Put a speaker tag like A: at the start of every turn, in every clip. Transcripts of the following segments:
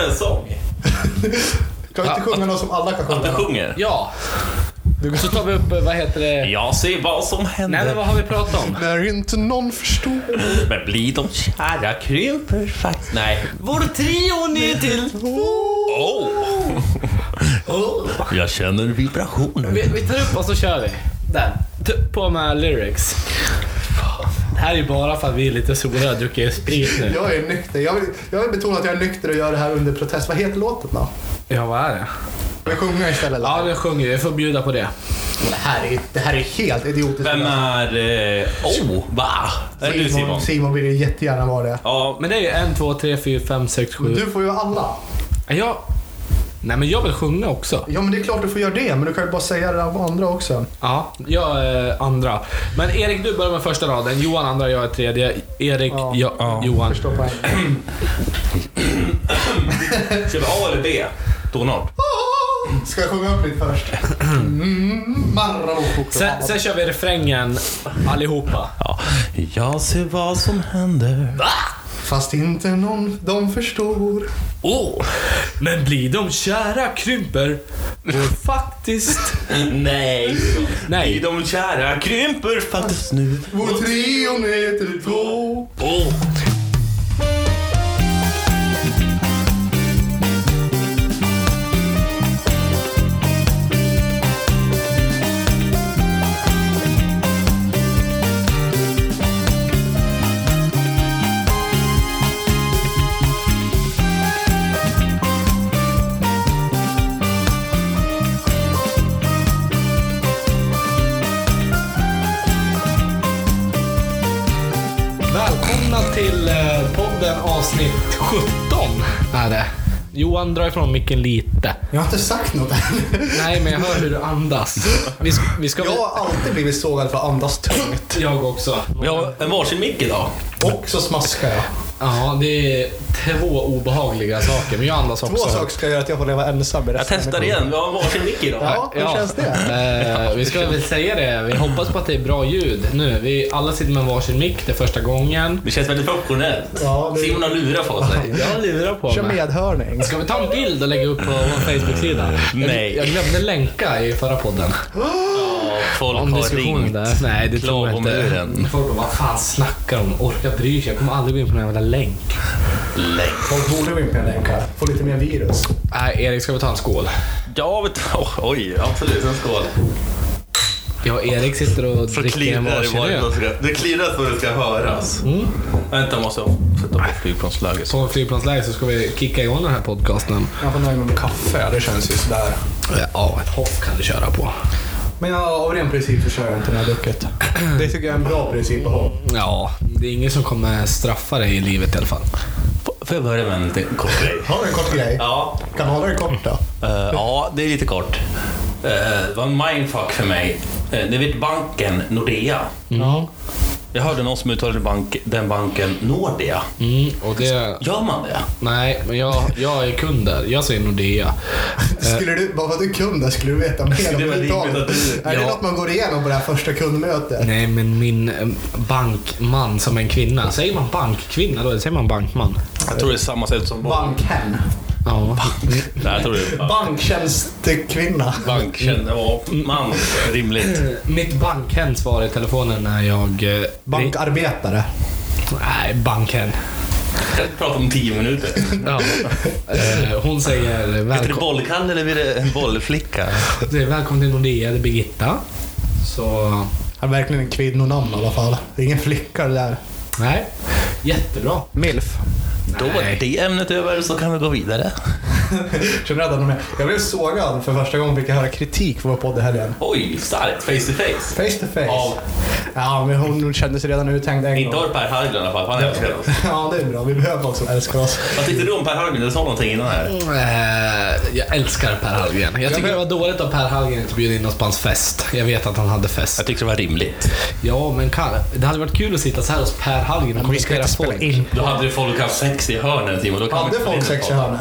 A: med en sång.
B: Kan vi inte sjunga något som alla kan
A: Att du
B: sjunga?
A: sjunger.
C: Ja. Så tar vi upp, eh, vad heter det?
A: Jag ser vad som händer.
C: Nej, men vad har vi pratat om?
B: När inte någon förstår.
A: Men blir de kära krymper faktiskt... Nej. Vår trio ner till Oh. Jag känner vibrationer.
C: Vi, vi tar upp och så kör vi. Där. På med lyrics. Här är ju bara för att vi är lite sura och druckit sprit nu.
B: Jag är nykter. Jag vill, jag vill betona att jag är nykter och gör det här under protest. Vad heter låten då?
C: Ja, vad är det?
B: Vi sjunger istället.
C: Ja, nu sjunger vi. Vi får bjuda på det.
B: Det, här är, det här är helt idiotiskt.
A: Vem är... Eh... Oh, va? Är det du Simon?
B: Simon, Simon vill ju jättegärna vara det.
A: Ja,
C: Men det är ju en, två, tre, fyra, fem, sex,
B: Men
C: sju.
B: du får ju alla.
C: Jag... Nej, men jag vill sjunga också.
B: Ja, men det är klart du får göra det. Men du kan ju bara säga det av andra också.
C: Ja, jag är andra. Men Erik, du börjar med första raden. Johan andra, jag är tredje. Erik,
B: Ja.
C: jag,
A: Ja.
C: Johan.
B: Förstår poäng.
A: ska vi A eller B? Tonart.
B: Ska jag sjunga upp lite först? Mm.
C: Sen, sen kör vi refrängen allihopa.
A: Ja. Jag ser vad som händer.
B: Fast inte någon de förstår.
C: Oh, men blir de kära krymper går faktiskt...
A: Nej.
C: Nej.
A: Blir de kära krymper faktiskt nu.
B: Vår trio ner till två.
A: Oh.
C: Avsnitt 17 är det. Johan, dra ifrån micken lite.
B: Jag har inte sagt något än.
C: Nej, men jag hör hur du andas. Vi ska, vi ska
B: Jag har alltid blivit sågad för att andas tungt.
C: Jag också.
A: Vi har en varsin mick idag.
B: Och så smaskar jag.
C: Ja, det är två obehagliga saker, men jag andas också.
B: Två saker ska göra att jag får leva ensam i
A: Jag
B: resten av
A: testar
B: mitt liv.
A: igen. Vi har varsin mick idag.
B: Ja, hur känns det?
C: Eh, vi ska väl säga det. Vi hoppas på att det är bra ljud nu. Vi alla sitter med varsin mick. Det är första gången.
A: Det känns väldigt professionellt.
B: Ja, det-
A: Simon har lurat på sig.
C: Jag lurar på
B: Kör
C: mig.
B: medhörning.
C: Ska vi ta en bild och lägga upp på vår Facebook-sida?
A: Nej.
C: Jag, jag glömde länka i förra podden.
A: Folk
C: Om
A: har ringt.
C: där. Nej, det tror jag inte. Folk bara, vad fan snackar de? Orkar bry sig. Jag kommer aldrig gå in på någon jävla länk.
A: Länk.
B: Folk borde gå in på en länk här. Få lite mer virus.
C: Nej, Erik, ska vi ta en skål?
A: Ja, vet du. Oj, absolut. En skål.
C: Och Erik sitter och dricker en varsin
A: var
C: öl.
A: det klirrar så det ska höras.
C: Mm.
A: Vänta, måste jag sätta på flygplansläget.
C: På flygplansläge så ska vi kicka igång den här podcasten.
B: Jag får nöja mig med kaffe. Det känns ju sådär.
C: Ja, ett hoff kan du köra på.
B: Men jag, av ren princip så kör jag inte när jag druckit. Det tycker jag är en bra princip att ha.
C: Ja, det är ingen som kommer straffa dig i livet i alla fall.
A: Får jag börja med en liten kort grej?
B: Har du en kort grej?
A: Ja,
B: Kan du hålla det kort då?
A: eh, ja, det är lite kort. Eh, det var en mindfuck för mig. Uh, ni vet banken Nordea.
B: Ja.
A: Jag hörde någon som uttalade bank, den banken Nordea.
C: Mm, och det...
A: Gör man det?
C: Nej, men jag, jag är kund där. Jag säger Nordea.
B: Skulle du, bara för att du är kund där, skulle du veta mer om
A: Det
B: uttalet?
A: du-
B: Är det
C: Ja.
B: något man går igenom på det här första kundmötet?
C: Nej, men min eh, bankman som är en kvinna. Säger man bankkvinna då? Eller säger man bankman?
A: Jag tror det är samma sätt som
B: Bankhen.
C: Ja.
A: Nej, jag tror det är
B: Banktjänstekvinna.
A: bankkänn. Ja, man. Rimligt.
C: Mitt bankhen svarar i telefonen när jag... eh,
B: Bankarbetare.
C: Nej, bankhen.
A: Jag kan prata om tio minuter.
C: Ja. Eh, Hon säger
A: Heter det
C: välkom
A: bollkalle eller blir det en bollflicka?
C: säger, välkommen till Nordea, det är Birgitta. Så...
B: Han är verkligen en kvinnonamn i alla fall. Det är ingen flicka det där.
C: Nej. Jättebra.
B: Milf.
A: Då var det ämnet över så kan vi gå vidare.
B: Jag blev sågad för första gången fick jag höra kritik för vår podd i helgen.
A: Oj, starkt. Face to face.
B: Face to face.
A: Av,
B: Ja, men hon kände sig redan uttänkt en
A: inte
B: gång.
A: av Per Hallgren i alla fall, han älskar oss.
B: Ja, det är bra. Vi behöver folk som älskar oss.
A: Vad tyckte du om Per Hallgren? Du sa någonting innan här.
C: Eh, jag älskar Per Hallgren. Jag tycker det var dåligt av Per Hallgren att bjuda in oss på hans fest. Jag vet att han hade fest.
A: Jag tyckte det var rimligt.
C: Ja, men kan, det hade varit kul att sitta så här hos Per Hallgren och kommentera
B: inte
C: folk.
B: in.
A: Då hade folk haft sex i hörnen Simon. Då
B: Hade folk sex i hörnet?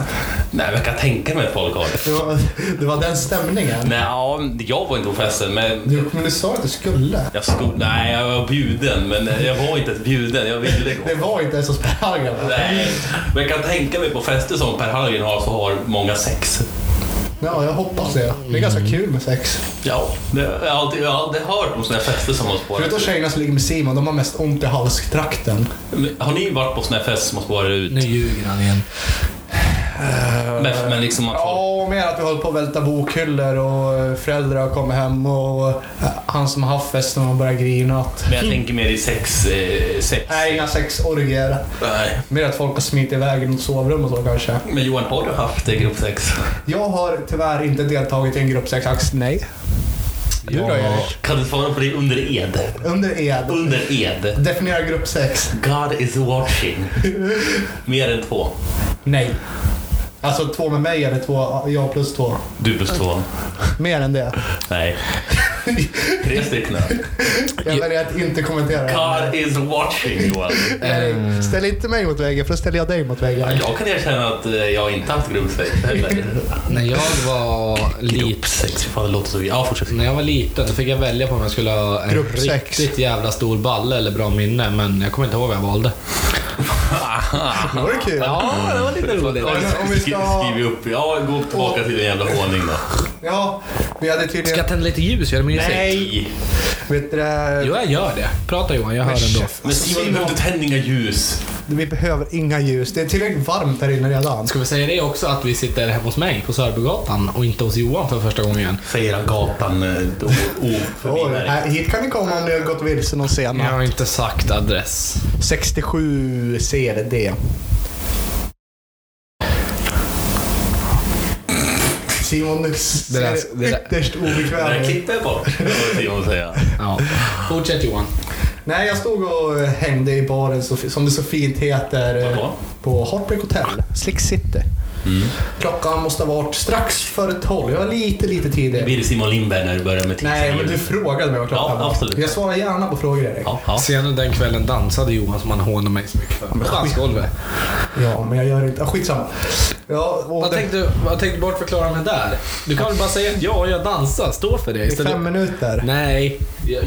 A: Nej, men jag kan tänka mig att folk har det.
B: Var, det var den stämningen.
A: Nej, ja, jag var inte på festen, men
B: Du, men du sa att du skulle.
A: jag stod, Nej, jag var bjuden, men jag var inte ens bjuden. Jag ville gå.
B: Det var inte ens hos Per Hallgren.
A: Nej, men jag kan tänka mig på fester som Per Hallgren har så har många sex.
B: Ja, jag hoppas det. Det är ganska kul med sex.
A: Ja, det, jag, har alltid, jag har aldrig hört om såna här fester som har spårat
B: Förutom tjejerna som ligger med Simon, de har mest ont i halstrakten.
A: Men Har ni varit på såna här fester som har spårat ut?
C: Nu ljuger han igen.
A: Men, men liksom att folk...
B: Ja, och mer att vi håller på att välta bokhyllor och föräldrar har kommit hem och eh, han som har haft festen har börjat grina att
A: Men jag tänker mer i sex... Eh, sex.
B: Nej, inga sexorgier.
A: Nej.
B: Mer att folk har smitit iväg i något sovrum och så kanske.
A: Men Johan, har du haft eh, gruppsex?
B: Jag har tyvärr inte deltagit i en gruppsexax. Nej. Du då Erik?
A: Kan du svara på det under ed?
B: Under ed.
A: Under ed.
B: Definiera gruppsex.
A: God is watching. Mer än två.
B: Nej. Alltså två med mig eller två, jag plus två.
A: Du plus två.
B: Mer än det.
A: Nej. Tre stycken.
B: Jag väljer att inte kommentera.
A: God is watching Johan.
B: Erik, ställ inte mig mot väggen för då ställer jag dig mot väggen.
A: Jag kan erkänna att eh, jag inte haft gruppsex heller.
C: När jag var liten
A: Gruppsex, fan det låter så... Ja, fortsätt.
C: När jag var liten så fick jag välja på om jag skulle ha en
B: Gruppsex.
C: riktigt jävla stor balle eller bra minne, men jag kommer inte ihåg vad jag valde.
B: Det var kul.
C: Ja, det var lite roligt.
B: Om vi ska-
A: Skriv upp. Ja, gå tillbaka till din jävla ordning då.
B: Ja, vi hade
C: Ska
B: tydligen...
C: jag tända lite ljus? Gör det mysigt?
A: Nej!
B: Vet du, det?
C: Jo, jag gör det. Prata Johan, jag hör
B: Men
C: ändå.
A: Men Simon, du behövde tänd inga ljus.
B: Vi behöver inga ljus. Det är tillräckligt varmt här inne redan.
C: Ska vi säga det också att vi sitter hemma hos mig på Sörbygatan och inte hos Johan för första gången?
A: Säger han gatan eh, o-
B: Oj,
A: oförbi
B: här, hit kan ni komma om ni har gått vilse någon
C: Jag
B: sena.
C: har inte sagt adress.
B: 67 CRD. Simon ser
C: Det där- det där-
B: ytterst
A: Det där
B: obekväm ut.
A: klipper jag bort, vad Simon säga.
C: Ja. Fortsätt Johan.
B: Nej, jag stod och hängde i baren som det så fint heter eh,
A: Vadå?
B: på Heartbreak Hotel, Slick City.
A: Mm.
B: Klockan måste ha varit strax före 12. Jag var lite, lite tidig.
A: Blir det Simon Lindberg när du börjar med tipsen?
B: Nej, men du frågade mig vad klockan
A: Ja,
B: var.
A: absolut.
B: Jag svarar gärna på frågor, Erik.
A: Ja, ja.
C: Senare den kvällen dansade Johan som han hånade mig så mycket för. På dansgolvet.
B: Ja, men jag gör inte... Skitsamma. Ja, och
C: Vad
B: det,
C: tänkte, du- vad tänkte du bortförklara mig där? Du kan väl bara säga att ja, jag dansar. Stå för det
B: det är
C: istället.
B: fem minuter.
C: Nej,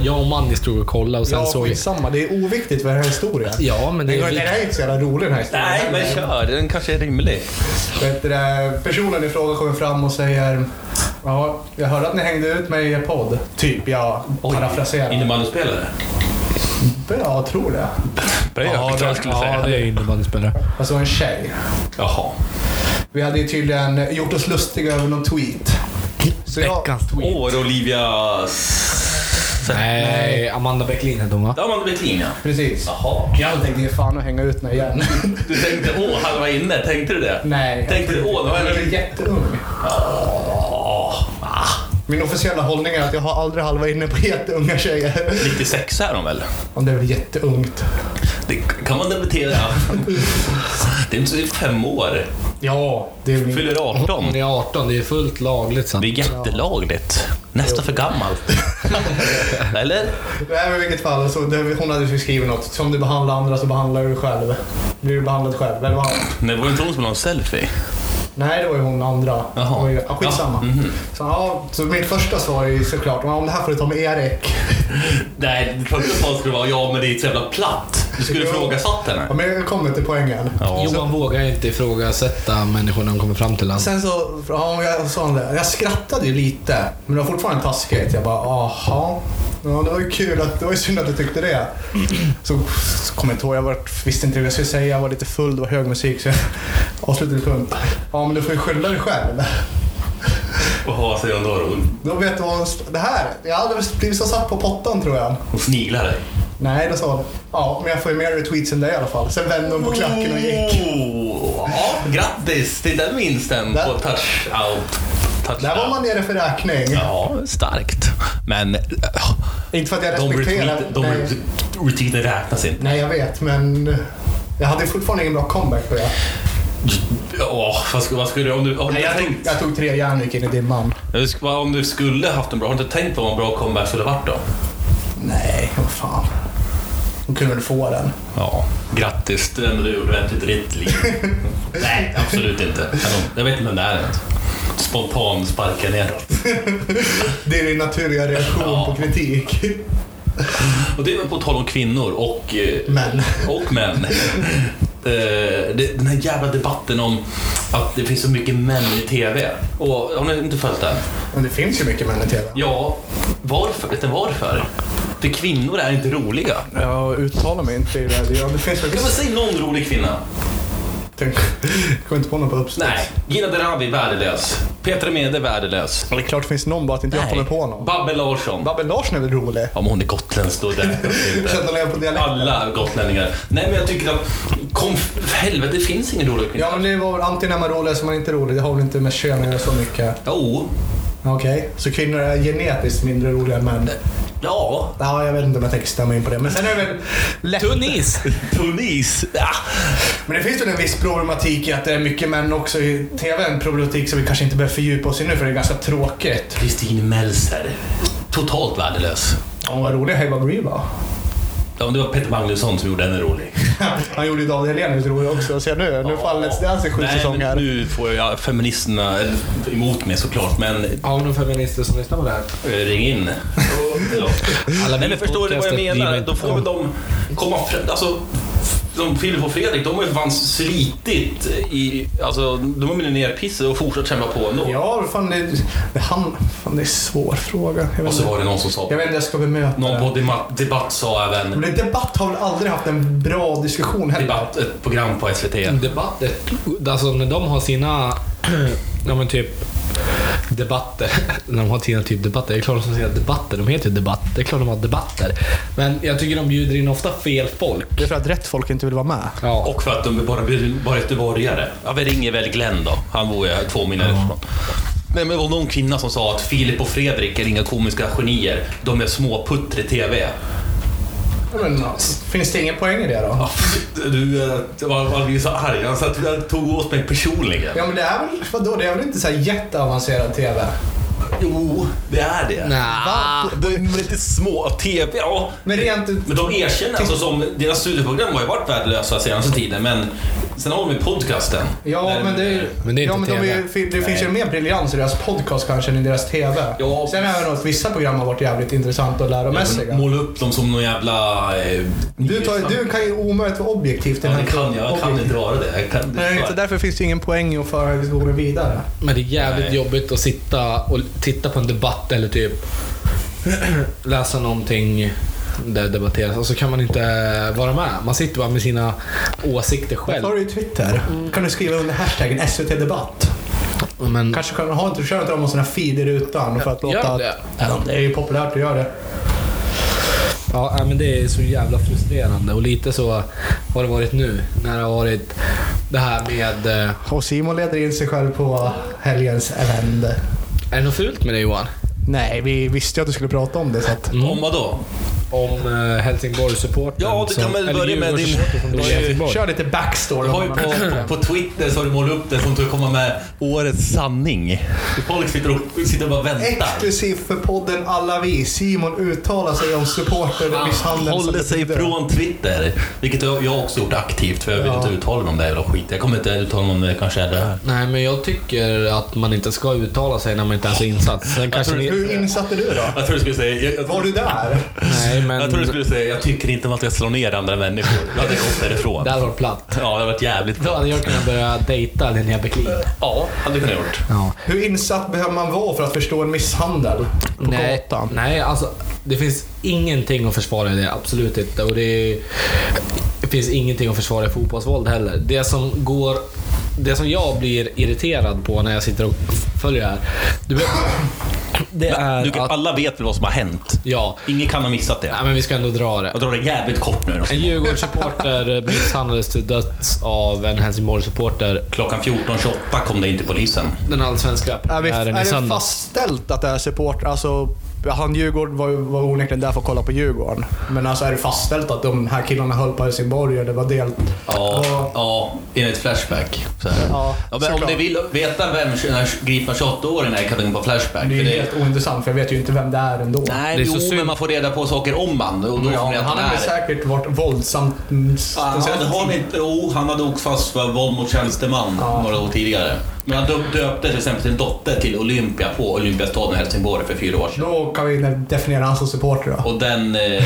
C: jag och Manny stod och kollade och sen
B: Ja,
C: såg vi...
B: skitsamma. Det är oviktigt för den här historien.
C: Ja, men det
B: Det
C: är viktigt.
B: är inte så jävla rolig den här historien.
A: Nej, men kör. Den kanske är rimlig.
B: Vet du, det, personen i fråga kommer fram och säger Ja, jag hörde att ni hängde ut mig i er podd. Typ, jag parafraserar.
A: Innebandyspelare?
B: Ja, jag tror det.
A: Det är jag jag skulle säga.
C: ja, det är innebandyspelare.
B: Alltså en tjej.
A: Jaha.
B: Vi hade ju tydligen gjort oss lustiga över någon tweet.
C: Veckans tweet.
A: Åh,
C: Nej, Amanda Bäcklin hette hon va?
A: Ja, man Bäcklin ja.
B: precis.
A: Jaha.
B: Jag tänkte ge fan att hänga ut mig igen.
A: Du tänkte, åh, han var inne. Tänkte du det?
B: Nej.
A: Tänkte du, åh, det var
B: Jag är
A: en...
B: jätteung.
A: Ah.
B: Min officiella hållning är att jag har aldrig halva inne på jätteunga tjejer.
A: 96 är de väl?
B: Om det är väl jätteungt.
A: Det kan man debutera. Det är inte så fem år.
B: Ja, det är min...
A: Fyller 18.
C: Hon är 18, det är fullt lagligt. Så.
A: Det är jättelagligt. Nästan för gammalt. Eller?
B: Nej, men i vilket fall. Så det, hon hade skrivit något. Som du behandlar andra så behandlar du dig själv. Blir du behandlad själv? Eller vad?
A: Nej, var det inte hon som la en selfie?
B: Nej, det var ju hon andra.
A: Jaha.
B: Var ju- Ja, skitsamma.
A: Ja, mhm.
B: Så, ja, så mitt första svar är ju såklart, ja, om det här får du ta med Erik.
A: Nej, det första svaret skulle vara ja, men det är så jävla platt. Du skulle ifrågasatt
B: Ja,
A: henne.
B: men jag kommer till poängen.
A: Ja.
C: Johan vågar inte ifrågasätta människor när de kommer fram till honom.
B: Sen så, ja, jag sa det. Jag skrattade ju lite, men det var fortfarande taskigt. Jag bara, aha. Ja, det var ju kul att, det var ju synd att du tyckte det. Så, så kommer jag inte ihåg, jag var, visste inte vad jag skulle säga. Jag var lite full, det var hög musik så jag avslutade punkt. Ja, men du får ju skylla dig själv.
A: Och vad säger hon då? då?
B: Då vet du vad det här, jag hade blivit så satt på pottan tror jag.
A: Hon sniglar dig.
B: Nej, då sa hon, ja, men jag får ju mer retweets än dig i alla fall. Sen vände hon på klacken och gick.
A: Oh, ja, grattis till den vinsten
B: Där-
A: på touch-out. Touch
B: Där var man nere för räkning.
A: Ja, starkt. Men äh,
B: Inte för att jag respekterar...
A: de retweeten räknas inte.
B: nej, jag vet, men jag hade fortfarande ingen bra comeback på det.
A: Ja, vad skulle, vad skulle du... Om du, om
B: Nej,
A: du
B: jag, tog,
A: tänkt,
B: jag tog tre järn och gick in i dimman.
A: Vad- om du skulle haft en bra... Har du inte tänkt på vad en bra comeback skulle varit då?
B: Nej, vad fan. De kunde väl få den.
A: Ja, grattis. Du har ändå gjort ordentligt rätt liv. Nej, absolut inte. Jag vet inte vem det är ens. Spontan sparkar neråt.
B: Det är din naturliga reaktion
A: Ja.
B: på kritik.
A: Och det är på tal om kvinnor och, eh,
B: Men.
A: och män. Eh, Den här jävla debatten om att det finns så mycket män i TV. Och har ni inte följt den?
B: Men det finns ju mycket män i TV.
A: Ja, varför? Vet ni varför? För kvinnor är inte roliga.
B: Jag uttalar mig inte i det. Ja, det finns väl
A: Kan man säga någon rolig kvinna?
B: Tänk, jag kommer inte på någon på uppstuds.
A: Nej. Gina Dirawi, värdelös. Petra Mede, värdelös.
B: Ja, Det är klart det finns någon, bara att inte jag kommer på någon.
A: Babbe Larsson.
B: Babben Larsson är väl rolig?
A: Ja, men hon är gotländsk då.
B: Jag känner igen på dialekten.
A: Alla gotlänningar. Nej, men jag tycker att... Kom, för helvete, det finns ingen rolig kvinna.
B: Ja, men det var väl antingen är man rolig eller så är man inte rolig. Det har väl inte med kön att göra så mycket.
A: Jo.
B: Okej, så kvinnor är genetiskt mindre roliga än män?
A: Ja.
B: Ja, jag vet inte om jag tänker stämma in på det. Men sen är det väl lätt...
C: Tunis!
A: Tunis. Ja.
B: Men det finns väl en viss problematik i att det är mycket män också i TV. En problematik som vi kanske inte behöver fördjupa oss i nu för det är ganska tråkigt.
A: Kristin Melser. Totalt värdelös.
B: Ja, vad rolig Heiva Brie var.
A: Ja, men det var Peter Magnusson som gjorde henne rolig.
B: Han gjorde ju David Hellenius rolig också. Så nu, nu faller Let's Dance i sju
A: Nej,
B: säsonger.
A: men nu får jag feministerna emot mig såklart, men
C: Har vi några feminister som lyssnar på det här?
A: eh, ring in. Ja.
C: Alla
A: Nej, men förstår du vad jag menar? Då får väl de komma fram... Alltså, som Filip och Fredrik, de har ju fan slitit i... Alltså, de har blivit nerpissade och fortsatt kämpa på ändå.
B: Ja, fan det, det, han, fan, det är en svår fråga. Jag
A: Och så var det någon som sa...
B: jag vet inte jag ska bemöta
A: Någon på debatt, debatt sa även...
B: Men debatt har väl aldrig haft en bra diskussion heller?
A: Debatt, ett program på SVT.
C: Debatter. Alltså när de har sina, ja men typ debatter. När de har sina typ debatter. Det är klart de säger debatter. De heter ju debatt. Det är klart de har debatter. Men jag tycker de bjuder in ofta fel folk.
B: Det är för att rätt folk inte vill vara med.
C: Ja.
A: Och för att de är bara, bara göteborgare. Ja, vi ringer väl Glenn då. Han bor ju två mil härifrån. Nej, men det var någon kvinna som sa att Filip och Fredrik är inga komiska genier. De är småputter i TV.
B: Men, finns det ingen poäng i det då?
A: Du, eh, var, var så arg. Han tog åt mig personligen.
B: Ja men det är väl, vadå, det är väl inte så här jätteavancerad TV?
A: Jo, det är det.
C: Nja.
A: De är lite små. TV, ja.
B: Men rent...
A: Men de erkänner alltså som, deras studieprogram har ju varit värdelösa senaste tiden, men sen har de ju podcasten.
B: Ja, men det är,
C: Men det är
B: ja,
C: inte
B: men de är,
C: TV.
B: ju- det finns ju mer briljans i deras podcast kanske än i deras TV.
A: Ja.
B: Sen är det nog att vissa program har varit jävligt intressanta och läromässiga.
A: Måla upp dem som någon jävla... Eh,
B: Du, tar, du kan ju omöjligt vara objektiv till
A: Ja,
B: den
A: det
B: här
A: kan jag. Jag kan inte vara det. Jag kan,
B: Nej, så därför finns det ingen poäng att föra diskussionen vidare.
C: Men det är jävligt
A: Nej.
C: jobbigt att sitta och titta på en debatt eller typ läsa någonting där det debatteras och så kan man inte vara med. Man sitter bara med sina åsikter
B: Har
C: själv.
B: du i Twitter? kan du skriva under hashtaggen SVT Debatt.
C: Men
B: Kanske kan ha inte, kör inte de någon sån här feed i rutan för att låta...
C: det?
B: Ja, det är ju populärt att göra det.
C: Ja, nej, men det är så jävla frustrerande och lite så har det varit nu när det har varit det här med... eh,
B: Och Simon leder in sig själv på helgens event.
C: Är det något fult med det Johan?
B: Nej, vi visste ju att du skulle prata om det så att...
C: Mm.
A: Om vad då?
C: Om uh, Helsingborg-supporten.
A: Ja, du kan väl börja med din- du.
B: Kör lite backstory.
A: Du har ju på, på, på Twitter så har du målat upp det som ska komma med årets sanning. Folk sitter och, sitter och bara väntar.
B: Exklusivt för podden Alla Vi. Simon uttalar sig om supportermisshandel.
A: Håller
B: som
A: sig
B: betyder-
A: från Twitter. Vilket jag också gjort aktivt för jag vill
B: Ja.
A: inte uttala mig om det jävla skit. Jag kommer inte uttala mig om det kanske är det här.
C: Nej, men jag tycker att man inte ska uttala sig när man inte ens är insatt. Sen kanske ni...
B: Hur insatt är du då?
A: Jag tror du skulle säga... Jag, jag,
B: Var du där?
C: Nej, men...
A: jag tror du skulle säga, jag tycker inte man ska slå ner andra människor. Jag hade gått därifrån.
C: Det hade varit platt.
A: Ja, det hade varit jävligt
C: Då
A: bra.
C: hade jag kunnat börja dejta Linnea Bäcklin.
A: Ja, hade jag kunnat gjort.
C: Ja.
B: Hur insatt behöver man vara för att förstå en misshandel på
C: Nej,
B: gatan?
C: nej, alltså det finns ingenting att försvara i det. Absolut inte. Och det, det finns ingenting att försvara i fotbollsvåld heller. Det som går... Det som jag blir irriterad på när jag sitter och följer det här. Du vet, det är
A: Du, kan-
C: att...
A: alla vet väl vad som har hänt?
C: Ja.
A: Ingen kan ha missat det.
C: Nej, men vi ska ändå dra det.
A: Jag drar det jävligt kort nu.
C: En Djurgårdssupporter misshandlades till döds av en Helsingborg-supporter.
A: Klockan 14.28 kom det in till polisen.
C: Den allsvenska premiären i
B: är det
C: söndags.
B: fastställt att det är support? Alltså, han Djurgården var, ju- var onekligen där för att kolla på Djurgården. Men alltså är det fastställt att de här killarna höll på Helsingborg och det var delt?
A: Ja,
B: Vad-
A: ja enligt Flashback. Så här.
B: Ja,
A: Ja, men om ni vill veta vem den här gripna 28-åringen är kan ni gå på Flashback.
B: Det är
A: för
B: ju helt ointressant för jag vet ju inte vem det är ändå.
A: Nej,
C: Det är så
A: jo,
C: synd.
A: men man får reda på saker om han. Och då får
B: Ja, han har säkert varit våldsamt...
A: Ja, han, hade, har
B: tiden.
A: inte, jo, han hade åkt fast för våld mot tjänsteman
B: Ja.
A: några år tidigare. Men han döp- döpte till exempel sin dotter till Olympia på Olympiastaden i Helsingborg för fyra år sedan.
B: Då kan vi definiera han som supporter då.
A: Och den eh,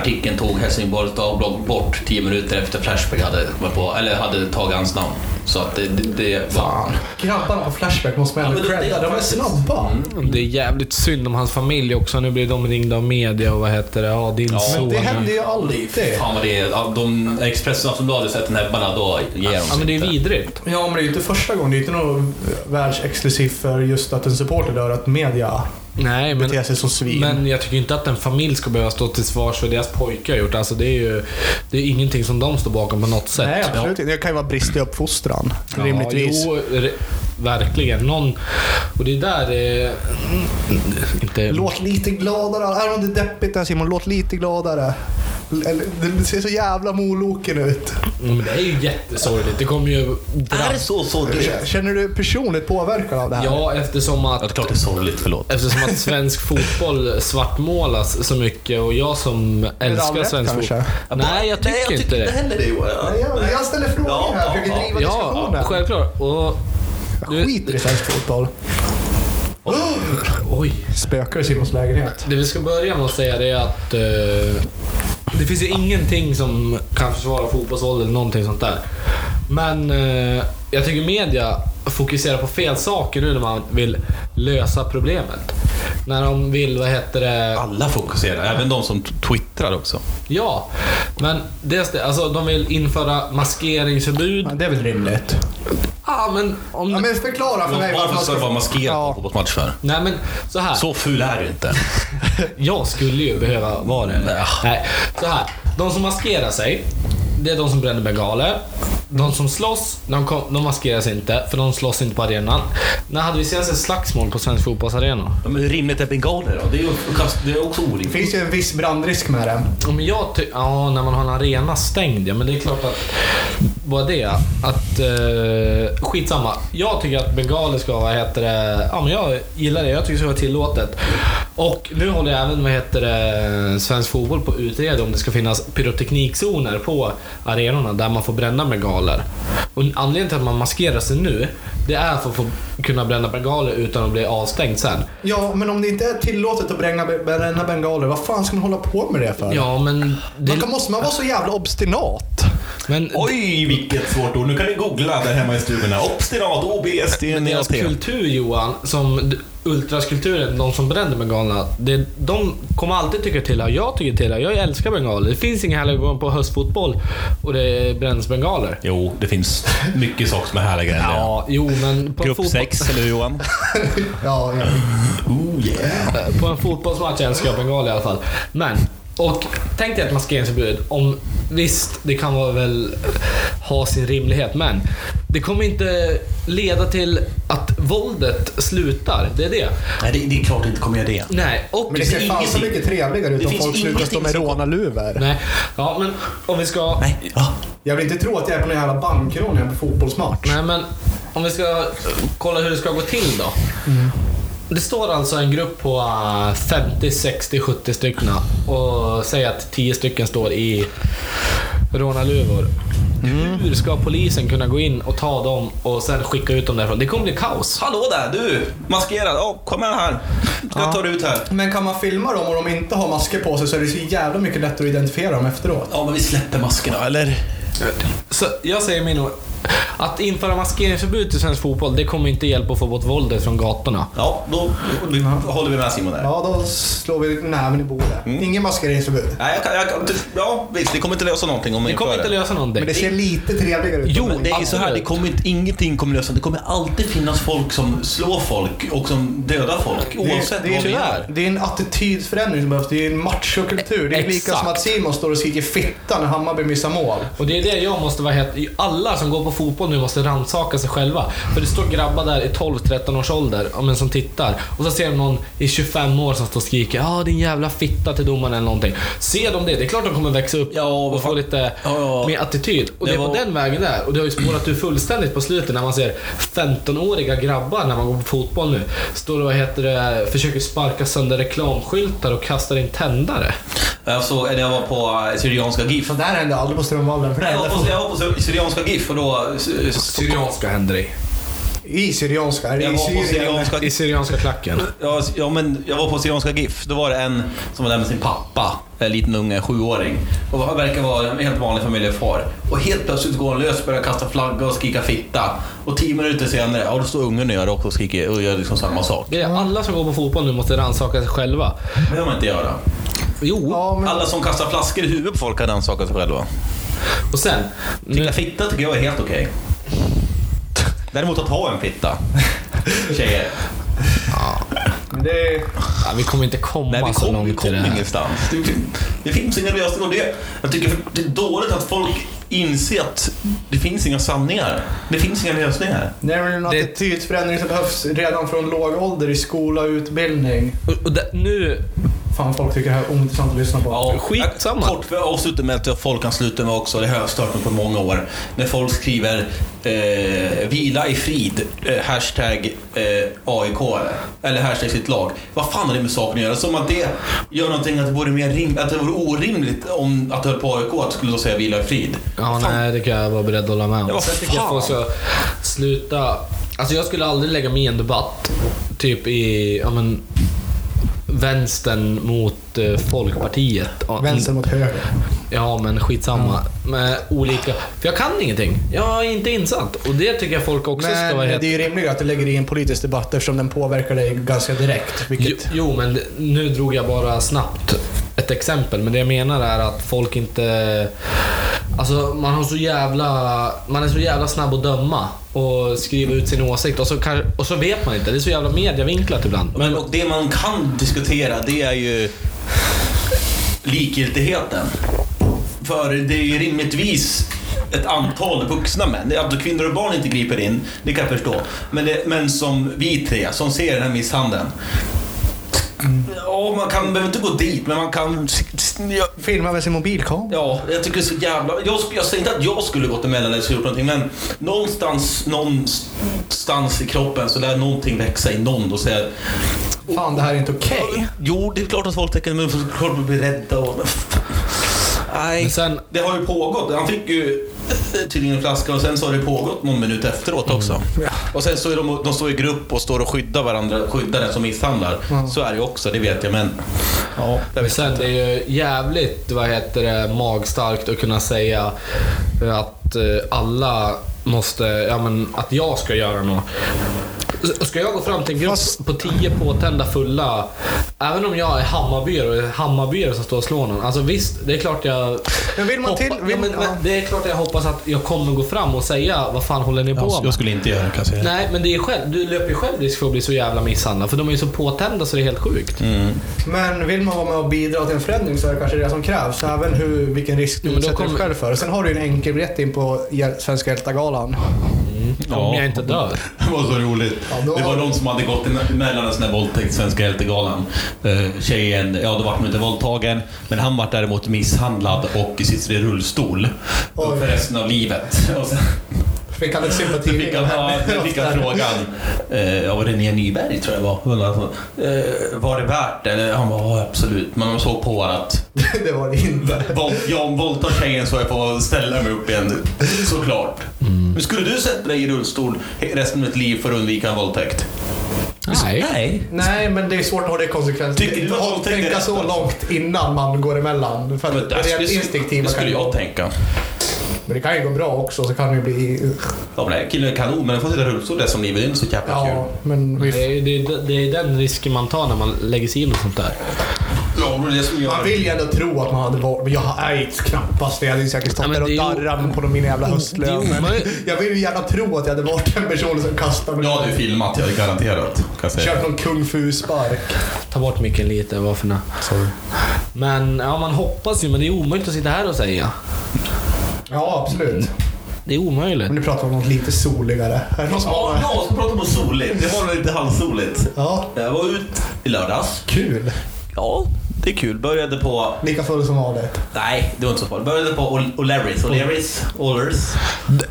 A: artikeln tog Helsingborgs Dagblad bort tio minuter efter Flashback hade, varit på, eller hade tagit hans namn. Så att det, det, det.
B: Fan. Grabbarna på Flashback måste man
A: Ja,
B: ändå
A: det-
B: credda. De är snabba.
C: Det är jävligt synd om hans familj också. Nu blir de ringda av media och vad heter det? Ja, din
A: Ja,
C: son.
B: Men det händer ju alltid.
A: Fan vad det är. Ja, De, Expressen och Aftonbladet sätter näbbarna, då ger de
C: Ja, men det är vidrigt.
B: Ja, men det är ju inte första gången. Det är inte något världsexklusivt för just att en supporter dör att media
C: Nej, men,
B: beter sig som svin.
C: men jag tycker inte att en familj ska behöva stå till svars för deras pojkar gjort. Alltså det är ju det är ingenting som de står bakom på något sätt.
B: Nej, absolut inte. Det kan ju vara brist i uppfostran. rimligtvis.
C: Ja, jo, re- verkligen. Någon, och det är där det... Inte...
B: Låt lite gladare. Även om det är deppigt där Simon, låt lite gladare. Det ser så jävla moloken ut.
C: Men det är ju jättesorgligt. Det kommer ju...
A: Är det så sorgligt?
B: Känner du personligt påverkad av det här?
C: Ja, eftersom
A: Ja, det är
C: att...
A: klart det är sorgligt, förlåt.
C: Eftersom att svensk fotboll svartmålas så mycket och jag som älskar
B: allrätt
C: svensk
B: kanske?
C: fotboll... Nej, jag tycker
A: Nej,
C: inte det.
A: heller det.
B: Nej, jag, jag ställer frågor
A: Ja,
B: här,
A: ja,
B: försöker
A: ja.
B: driva
C: Ja,
B: diskussionen.
C: självklart. Och...
B: Jag skiter i svensk fotboll.
C: Oj.
B: Spökar i Simons lägenhet.
C: Det vi ska börja med att säga det är att eh, det finns ju ingenting som kan försvara fotbollsvåld eller någonting sånt där. Men eh, jag tycker media fokuserar på fel saker nu när man vill lösa problemet. När de vill, vad heter det?
A: Alla fokuserar, även de som twittrar också.
C: Ja, men dels det, alltså de vill införa maskeringsförbud.
B: Det är väl rimligt.
C: Ja, men om...
B: Ja, men förklara för mig varför man
A: ska du vara maskerad
B: Ja.
A: på fotbollsmatch för?
C: Nej men så här.
A: Så ful är du inte.
C: Jag skulle ju behöva vara det.
A: Nej.
C: Nej, så här. De som maskerar sig, det är de som bränner bengaler. De som slåss, de, kom, de maskerar sig inte, för de slåss inte på arenan. När hade vi senast ett slagsmål på svensk fotbollsarena?
A: Ja, Men hur rimligt är bengaler då? Det är ju det är också
B: Det
A: orimligt.
B: finns ju en viss brandrisk med det.
C: Ja, men jag ty- ja, när man har en arena stängd, ja men det är klart att... Vad är det? Att... Eh, skitsamma. Jag tycker att bengaler ska, vad heter det... Ja men jag gillar det. Jag tycker det ska vara tillåtet. Och nu håller jag även, vad heter det, svensk fotboll på att utreda om det ska finnas pyroteknikzoner på arenorna där man får bränna bengaler. Och anledningen till att man maskerar sig nu, det är för att få kunna bränna bengaler utan att bli avstängd sen.
B: Ja, men om det inte är tillåtet att bränna, bränna bengaler, vad fan ska man hålla på med det för?
C: Ja, men... Det,
B: Man måste man vara så jävla obstinat?
C: men
A: Oj, vilket svårt ord. Nu kan ni googla där hemma i stugorna. Obstinat, OBS,
C: Men deras kultur Johan, som ultraskulturen, de som bränner bengalerna, det, de kommer alltid tycka till här. Jag tycker till här. Jag älskar bengaler. Det finns inga härligare gånger på höstfotboll och det bränns bengaler.
A: Jo, det finns mycket saker som är det.
C: Ja, jo men på en, fotboll,
A: 6, eller hur Johan?
B: Ja, ja.
A: Oh yeah.
C: på en fotbollsmatch älskar jag bengaler i alla fall. Men, och tänk dig ett maskeringsförbud. Om, visst, det kan vara väl ha sin rimlighet, men det kommer inte leda till att våldet slutar. Det är det.
A: Nej, det, det är klart det inte kommer göra det.
C: Nej, och
B: Men det ser fan så mycket trevligare ut
A: det
B: om
A: finns
B: folk slutar stå med
A: som-
B: rånarluvor.
C: Nej, ja men om vi ska...
A: Nej. Ja.
B: Jag vill inte tro att jag är på någon jävla bankrån när jag är på fotbollsmatch.
C: Nej, men om vi ska kolla hur det ska gå till då. Det står alltså en grupp på eh, 50, 60, 70 stycken och säger att 10 stycken står i rånarluvor. Hur ska polisen kunna gå in och ta dem och sen skicka ut dem därifrån? Det kommer bli kaos.
A: Hallå där, du! Maskerad. Ja, kom med här. Ska jag ta dig ut här?
B: Men kan man filma dem och de inte har masker på sig så är det så jävla mycket lättare att identifiera dem efteråt.
A: Ja, men vi släpper maskerna, eller?
C: Så jag säger min. Att införa maskeringsförbud till svensk fotboll, det kommer inte hjälpa att få bort våldet från gatorna.
A: Ja, då, då håller vi med Simon där.
B: Ja, då slår vi näven i bordet. Ingen maskeringsförbud.
A: Nej, jag kan, jag kan, ja, visst, det kommer inte lösa någonting om man
C: Det kommer inte lösa någonting.
B: Men det ser lite trevligare ut.
C: Jo,
A: det är så här, det
C: absolut.
A: kommer inte, ingenting kommer lösa. Det kommer alltid finnas folk som slår folk och som dödar folk.
B: Det är,
A: Oavsett
B: det, är,
A: vad gör.
C: tyvärr.
B: det är en attitydförändring som behövs. Det är en machokultur. Det är lika
C: Exakt.
B: som att Simon står och skriker fitta när Hammarby missar mål.
C: Och det är det jag måste vara helt... Alla som går på fotboll nu måste rannsaka sig själva. För det står grabbar där i 12-13 års ålder men som tittar. Och så ser de någon i 25 år som står och skriker ja din jävla fitta till domaren eller någonting. Ser de det, det är klart de kommer växa upp
A: Ja,
C: och få lite
A: Ja, ja.
C: mer attityd. Och det,
A: Det
C: är på
A: var-
C: den vägen där. Och det har ju spårat ur fullständigt på slutet när man ser 15-åriga grabbar när man går på fotboll nu. Står och vad heter det, försöker sparka sönder reklamskyltar och kastar in tändare.
A: Jag såg, eller jag var på eh, Syrianska GIF.
B: Så där hände aldrig på Strömvallen. Det
A: var på, jag var på Syrianska GIF och då...
C: Syrianska händer i.
B: i Syrianska. Är det
A: Jag
B: i Syrien?
A: Syrianska
C: I Syrianska klacken.
A: Ja, ja, men jag var på Syrianska GIF. Då var det en som var där med sin pappa, en liten unge, sjuåring. Och verkar vara en helt vanlig familjefar. Och helt plötsligt går han lös, börjar kasta flagga och skrika fitta. Och tio minuter senare, ja då står ungen och gör det också och skriker och gör liksom samma sak.
C: Alla som går på fotboll nu måste rannsaka sig själva.
A: Det behöver man inte göra.
C: Jo.
B: Ja, men
A: Alla som kastar flaskor i huvudet på folk kan rannsaka sig själva.
C: Och sen. Nu,
A: Tycka fitta tycker jag är helt okej. Däremot att ha en fitta. Tjejer.
B: men det
C: ja, vi kommer inte komma
A: Nej, vi
C: så
A: kommer vi
C: långt i det
A: kom ingenstans. Det, det finns inga lösningar. och Det, jag tycker det är dåligt att folk inser att det finns inga sanningar. Det finns inga lösningar.
B: Det är väl en attitydsförändring som behövs redan från låg ålder i skola och utbildning.
C: Och, och det, nu,
B: Fan, folk tycker det här är ointressant att lyssna på.
C: Skitsamma.
A: Kort för att avsluta med att folk kan sluta med också, det har jag stört mig på många år. När folk skriver eh, vila i frid, eh, hashtag eh, AIK eller hashtag sitt lag. Vad fan har det med saken att göra? Som att det gör någonting att det vore, mer rim, att det vore orimligt om att du höll på AIK att skulle då säga vila i frid.
C: Ja,
A: Fan.
C: nej, det kan jag vara beredd att hålla med om.
A: Ja,
C: Sen tycker jag
A: fan.
C: folk ska sluta... Alltså jag skulle aldrig lägga mig i en debatt, typ i, ja men, vänstern mot eh, Folkpartiet. Ja,
B: Vänster mot höger.
C: Ja, men skitsamma. Med olika... För jag kan ingenting. Jag är inte insatt. Och det tycker jag folk också ska
B: Men
C: vara
B: det
C: helt...
B: är ju rimligare att du lägger i en politisk debatt eftersom den påverkar dig ganska direkt.
C: Jo,
B: Vilket...
C: jo, men nu drog jag bara snabbt ett exempel. Men det jag menar är att folk inte... Alltså man har så jävla... Man är så jävla snabb att döma och skriva ut sin åsikt och så, kan, och så vet man inte. Det är så jävla medievinklat ibland.
A: Men och det man kan diskutera det är ju likgiltigheten. För det är ju rimligtvis ett antal vuxna män. Att kvinnor och barn inte griper in, det kan jag förstå. Men, det, men som vi tre som ser den här misshandeln. Ja, man kan, behöver inte gå dit, men man kan...
B: Filma med sin mobilkamera.
A: Ja, jag tycker det är så jävla... Jag, jag säger inte att jag skulle gått emellan eller skulle gjort någonting, men någonstans, någonstans i kroppen så lär någonting växa i någon och säga
B: Fan, det här är inte okej.
A: Jo, det är klart att folk tänker men klart att bli rädda och... Nej.
C: Men sen,
A: Det har ju pågått. Han fick ju tydligen en flaska och sen så har det pågått någon minut efteråt också. Och sen så är de, de står i grupp och står och skyddar varandra, skyddar den som misshandlar. Så är det ju också, det vet jag men... Ja,
C: men
A: vet
C: sen det är ju jävligt, vad heter det, magstarkt att kunna säga att eh, alla måste, ja men att jag ska göra något. Ska jag gå fram till en grupp
B: Fast-
C: på tio påtända fulla, även om jag är Hammarbyare och det är Hammarbyare som står och slår någon. Alltså visst, det är klart jag...
B: Men vill man
C: hoppa-
B: till...
C: ja,
B: Vill,
C: men,
B: ja.
C: men, det är klart jag hoppas att jag kommer gå fram och säga vad fan håller ni på
A: Jag,
C: med?
A: jag skulle inte göra det kan jag säga.
C: Nej, men det är själv, du löper ju själv risk för att bli så jävla misshandlad. För de är ju så påtända så det är helt sjukt.
A: Mm.
B: Men vill man vara med och bidra till en förändring så är det kanske det som krävs. Även hur, vilken risk du
C: Ja, men då
B: utsätter dig
C: kommer-
B: själv för. Sen har du ju en enkel biljett in på Hjäl- Svenska Hjältar-galan.
C: Om jag inte dör.
A: Det var så roligt.
B: Ja,
A: Det var någon som hade gått emellan en sån här våldtäkt, Svenska hjältegalan. Eh, Tjejen, ja då vart hon inte våldtagen, men han vart däremot misshandlad och sitter i rullstol
B: Oj.
A: för resten av livet.
B: Fick han ett sympati
A: fick han, ja, fick han frågan eh, av René Nyberg, tror jag var. Alltså, eh, var det värt det? Han var ja, absolut. Men man såg på att
B: det var det inte.
A: ja, om våldtar tjejen så är jag på att ställa mig upp igen. Såklart. Men skulle du sätta dig i rullstol resten av ditt liv för att undvika en våldtäkt?
C: Nej.
A: Nej.
B: Nej, men det är svårt att ha det konsekvent.
A: Tycker du att är
B: tänka så långt innan man går emellan. För att
A: det, skulle,
B: instinktiva
A: det skulle jag tänka.
B: Men det kan ju gå bra också, så kan det ju bli...
A: Ja, men killen är kanon, men den får sitta i rullstol resten av livet. Det är inte så jävla
B: Ja,
A: kul.
B: men vi,
C: Det är, det, är, det är den risken man tar när man lägger sig in och sånt där.
A: Det det som gör...
B: man vill ju ändå tro att man hade varit... Men jag nej, knappast det. Jag hade ju säkert stått
C: Ja,
B: där och
C: det
B: darrat på min jävla
C: det
B: höstlön. Jag vill ju gärna tro att jag hade varit den personen som kastade mig.
A: Ja, det är filmat. Jag är garanterat. Jag.
B: Kört någon kung fu-spark.
C: Ta bort micken lite, varför nu? Men ja, man hoppas ju, men det är omöjligt att sitta här och säga.
B: Ja, absolut.
C: Det är omöjligt.
B: Men nu pratar om något lite soligare.
A: Ja, jag ska prata om soligt. Det var lite halvsoligt.
B: Ja,
A: Jag var ut i lördags.
B: kul.
A: Ja, det är kul. Började på...
B: Lika full som vanligt.
A: Nej, det var inte så farligt. Började på O'L- O'Larrys. O'Larrys. O'Lers.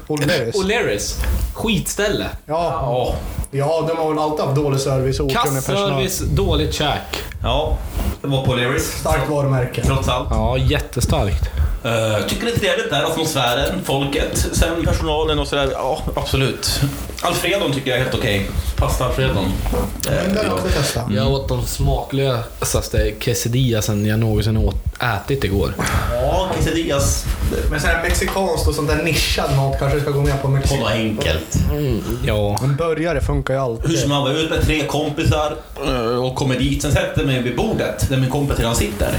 B: Oliveris.
C: O'Learys. Skitställe.
B: Ja,
A: Ja.
B: ja, de har väl alltid haft dålig service och okunnig personal.
C: Kasservice, dåligt käk.
A: Ja, det var på O'Larys.
B: Starkt varumärke.
A: Trots allt.
C: Ja, jättestarkt.
A: Uh, tycker det är trevligt där, atmosfären, folket, sen personalen och sådär. Ja, absolut. Alfredon tycker jag är helt okej. Pasta Alfredon.
B: Har jag
C: åt de smaklösaste quesadillisen jag någonsin åt, ätit igår.
A: ja, quesadillas.
B: Men sån här mexikanskt och sånt där nischad mat kanske ska gå med på Mexiko.
A: något enkelt.
C: Ja.
B: En burgare funkar ju
A: Hur
B: alltid.
A: som man var ut med tre kompisar och kommer dit. Sen sätter jag mig vid bordet där min kompis redan sitter.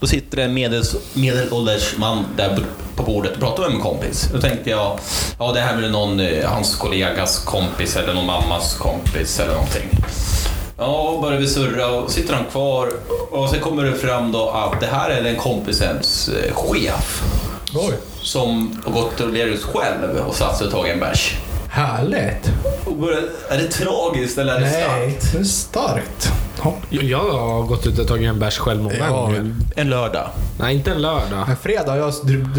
A: Då sitter det en medels, medelålders man där på bordet och pratar med min kompis. Då tänkte jag, ja det här är väl någon, eh, hans kollegas kompis eller någon mammas kompis eller någonting. Ja, börjar vi surra och sitter han kvar och sen kommer det fram då att det här är den kompisens eh, chef
B: Oj,
A: som har gått till Lerus själv och satt sig och tagit en bärs.
B: härligt.
A: Och börjar- Är det tragiskt eller är det
B: Nej,
A: starkt?
B: det är starkt. Ja.
C: Jag har gått ut och tagit en bärs själv många
B: Ja.
C: gånger.
A: En lördag.
C: Nej, inte en lördag.
B: En fredag har jag dru-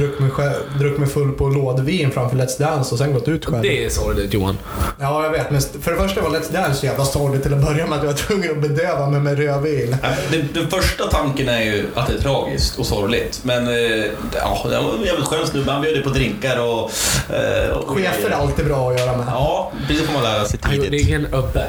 B: druckit mig, full på lådvin framför Let's Dance och sen gått ut själv.
C: Det är sorgligt Johan.
B: Ja, jag vet. Men för det första var Let's Dance så jävla sorgligt till att börja med att jag var tvungen att bedöva mig med rödvin.
A: Den, den första tanken är ju att det är tragiskt och sorgligt. Men eh, ja, det var en jävligt skön snubbe. Han bjöd ju på drinkar och... eh, och
B: Chefer är alltid bra att göra med.
A: Ja, det får man lära sig tidigt.
C: ingen öppe.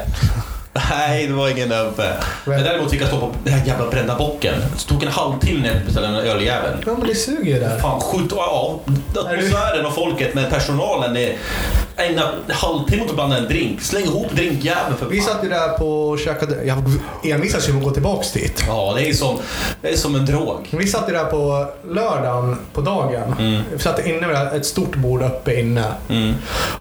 A: Nej, det var ingen öppe. Men däremot fick jag stå på den här jävla brända bocken. Det tog en halvtimme när jag beställde en öljävel.
B: Ja, men det suger ju där.
A: Fan, skjut... Ja, atmosfären och folket med personalen. Det ägna en halvtimme åt att blanda en drink. Släng ihop drinkjäveln för
B: Vi
A: fan.
B: satt ju där på och käkade. Jag envisas ju med att gå tillbaks dit.
A: Ja, det är som, det är som en drog.
B: Vi satt ju där på lördagen på dagen. Vi satt inne med ett stort bord uppe inne.
A: Mm.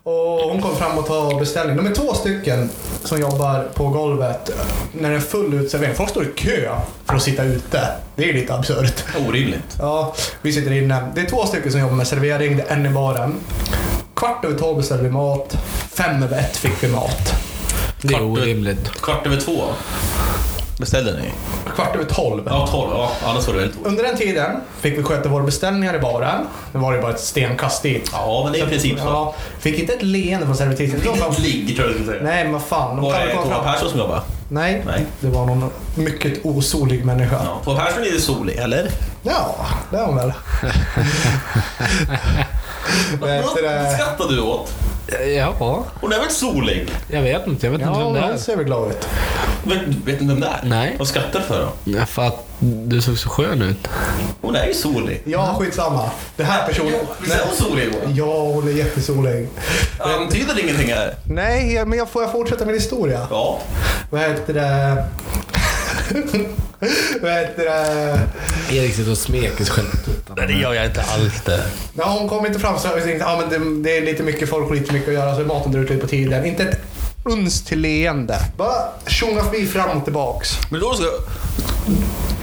B: Och hon kom fram och tog beställning. De är två stycken som jobbar på golvet när det är full utservering. Folk står i kö för att sitta ute. Det är lite absurt.
A: Orimligt.
B: Ja, vi sitter inne. Det är två stycken som jobbar med servering. Det är en i baren. Kvart över tolv beställde vi mat. Fem över ett fick vi mat.
C: Det är
A: Kvart-
C: orimligt.
A: Kvart över två beställde ni?
B: Kvart över tolv.
A: Ja, tolv. Ja, annars var det väldigt
B: Under den tiden fick vi sköta våra beställningar i baren. Det var ju bara ett stenkast dit.
A: Ja, men det är i princip så.
B: Ja, fick inte ett leende från servitrisen. Bara,
A: Inte ett ligg, tror jag du säga.
B: Nej, men vad fan. De
A: Var det Tova. Persson som jobbade?
B: Nej,
A: Nej.
B: det var någon mycket osolig människa.
A: Ja. Tova Persson är ju solig, eller?
B: Ja, det är hon väl. Vad
A: skrattar du åt?
C: Ja,
A: Hon är väl solig?
C: jag vet inte. Jag vet inte
B: Ja,
C: vem det är.
B: ser väl glad ut.
A: Vet, vet du vem det är?
C: Nej.
A: Vad skrattar du för då?
C: Ja, För att du såg så skön ut.
A: Hon är ju solig.
B: Ja, skitsamma. Det här personen...
A: Visst är hon solig?
B: Ja, hon är jättesolig.
A: Antyder det ingenting här?
B: Nej, men jag får jag fortsätta min historia?
A: Ja.
B: Vad heter det? Vad heter det?
C: Erik sitter och smeker sig själv.
A: Nej, det gör jag inte alls det.
B: Ja, hon kom inte fram så jag tänkte ja, men det, det är lite mycket folk och lite mycket att göra så maten drar ut lite på tiden. Inte ett uns till leende. Bara tjonga förbi fram och tillbaks.
A: Men då ska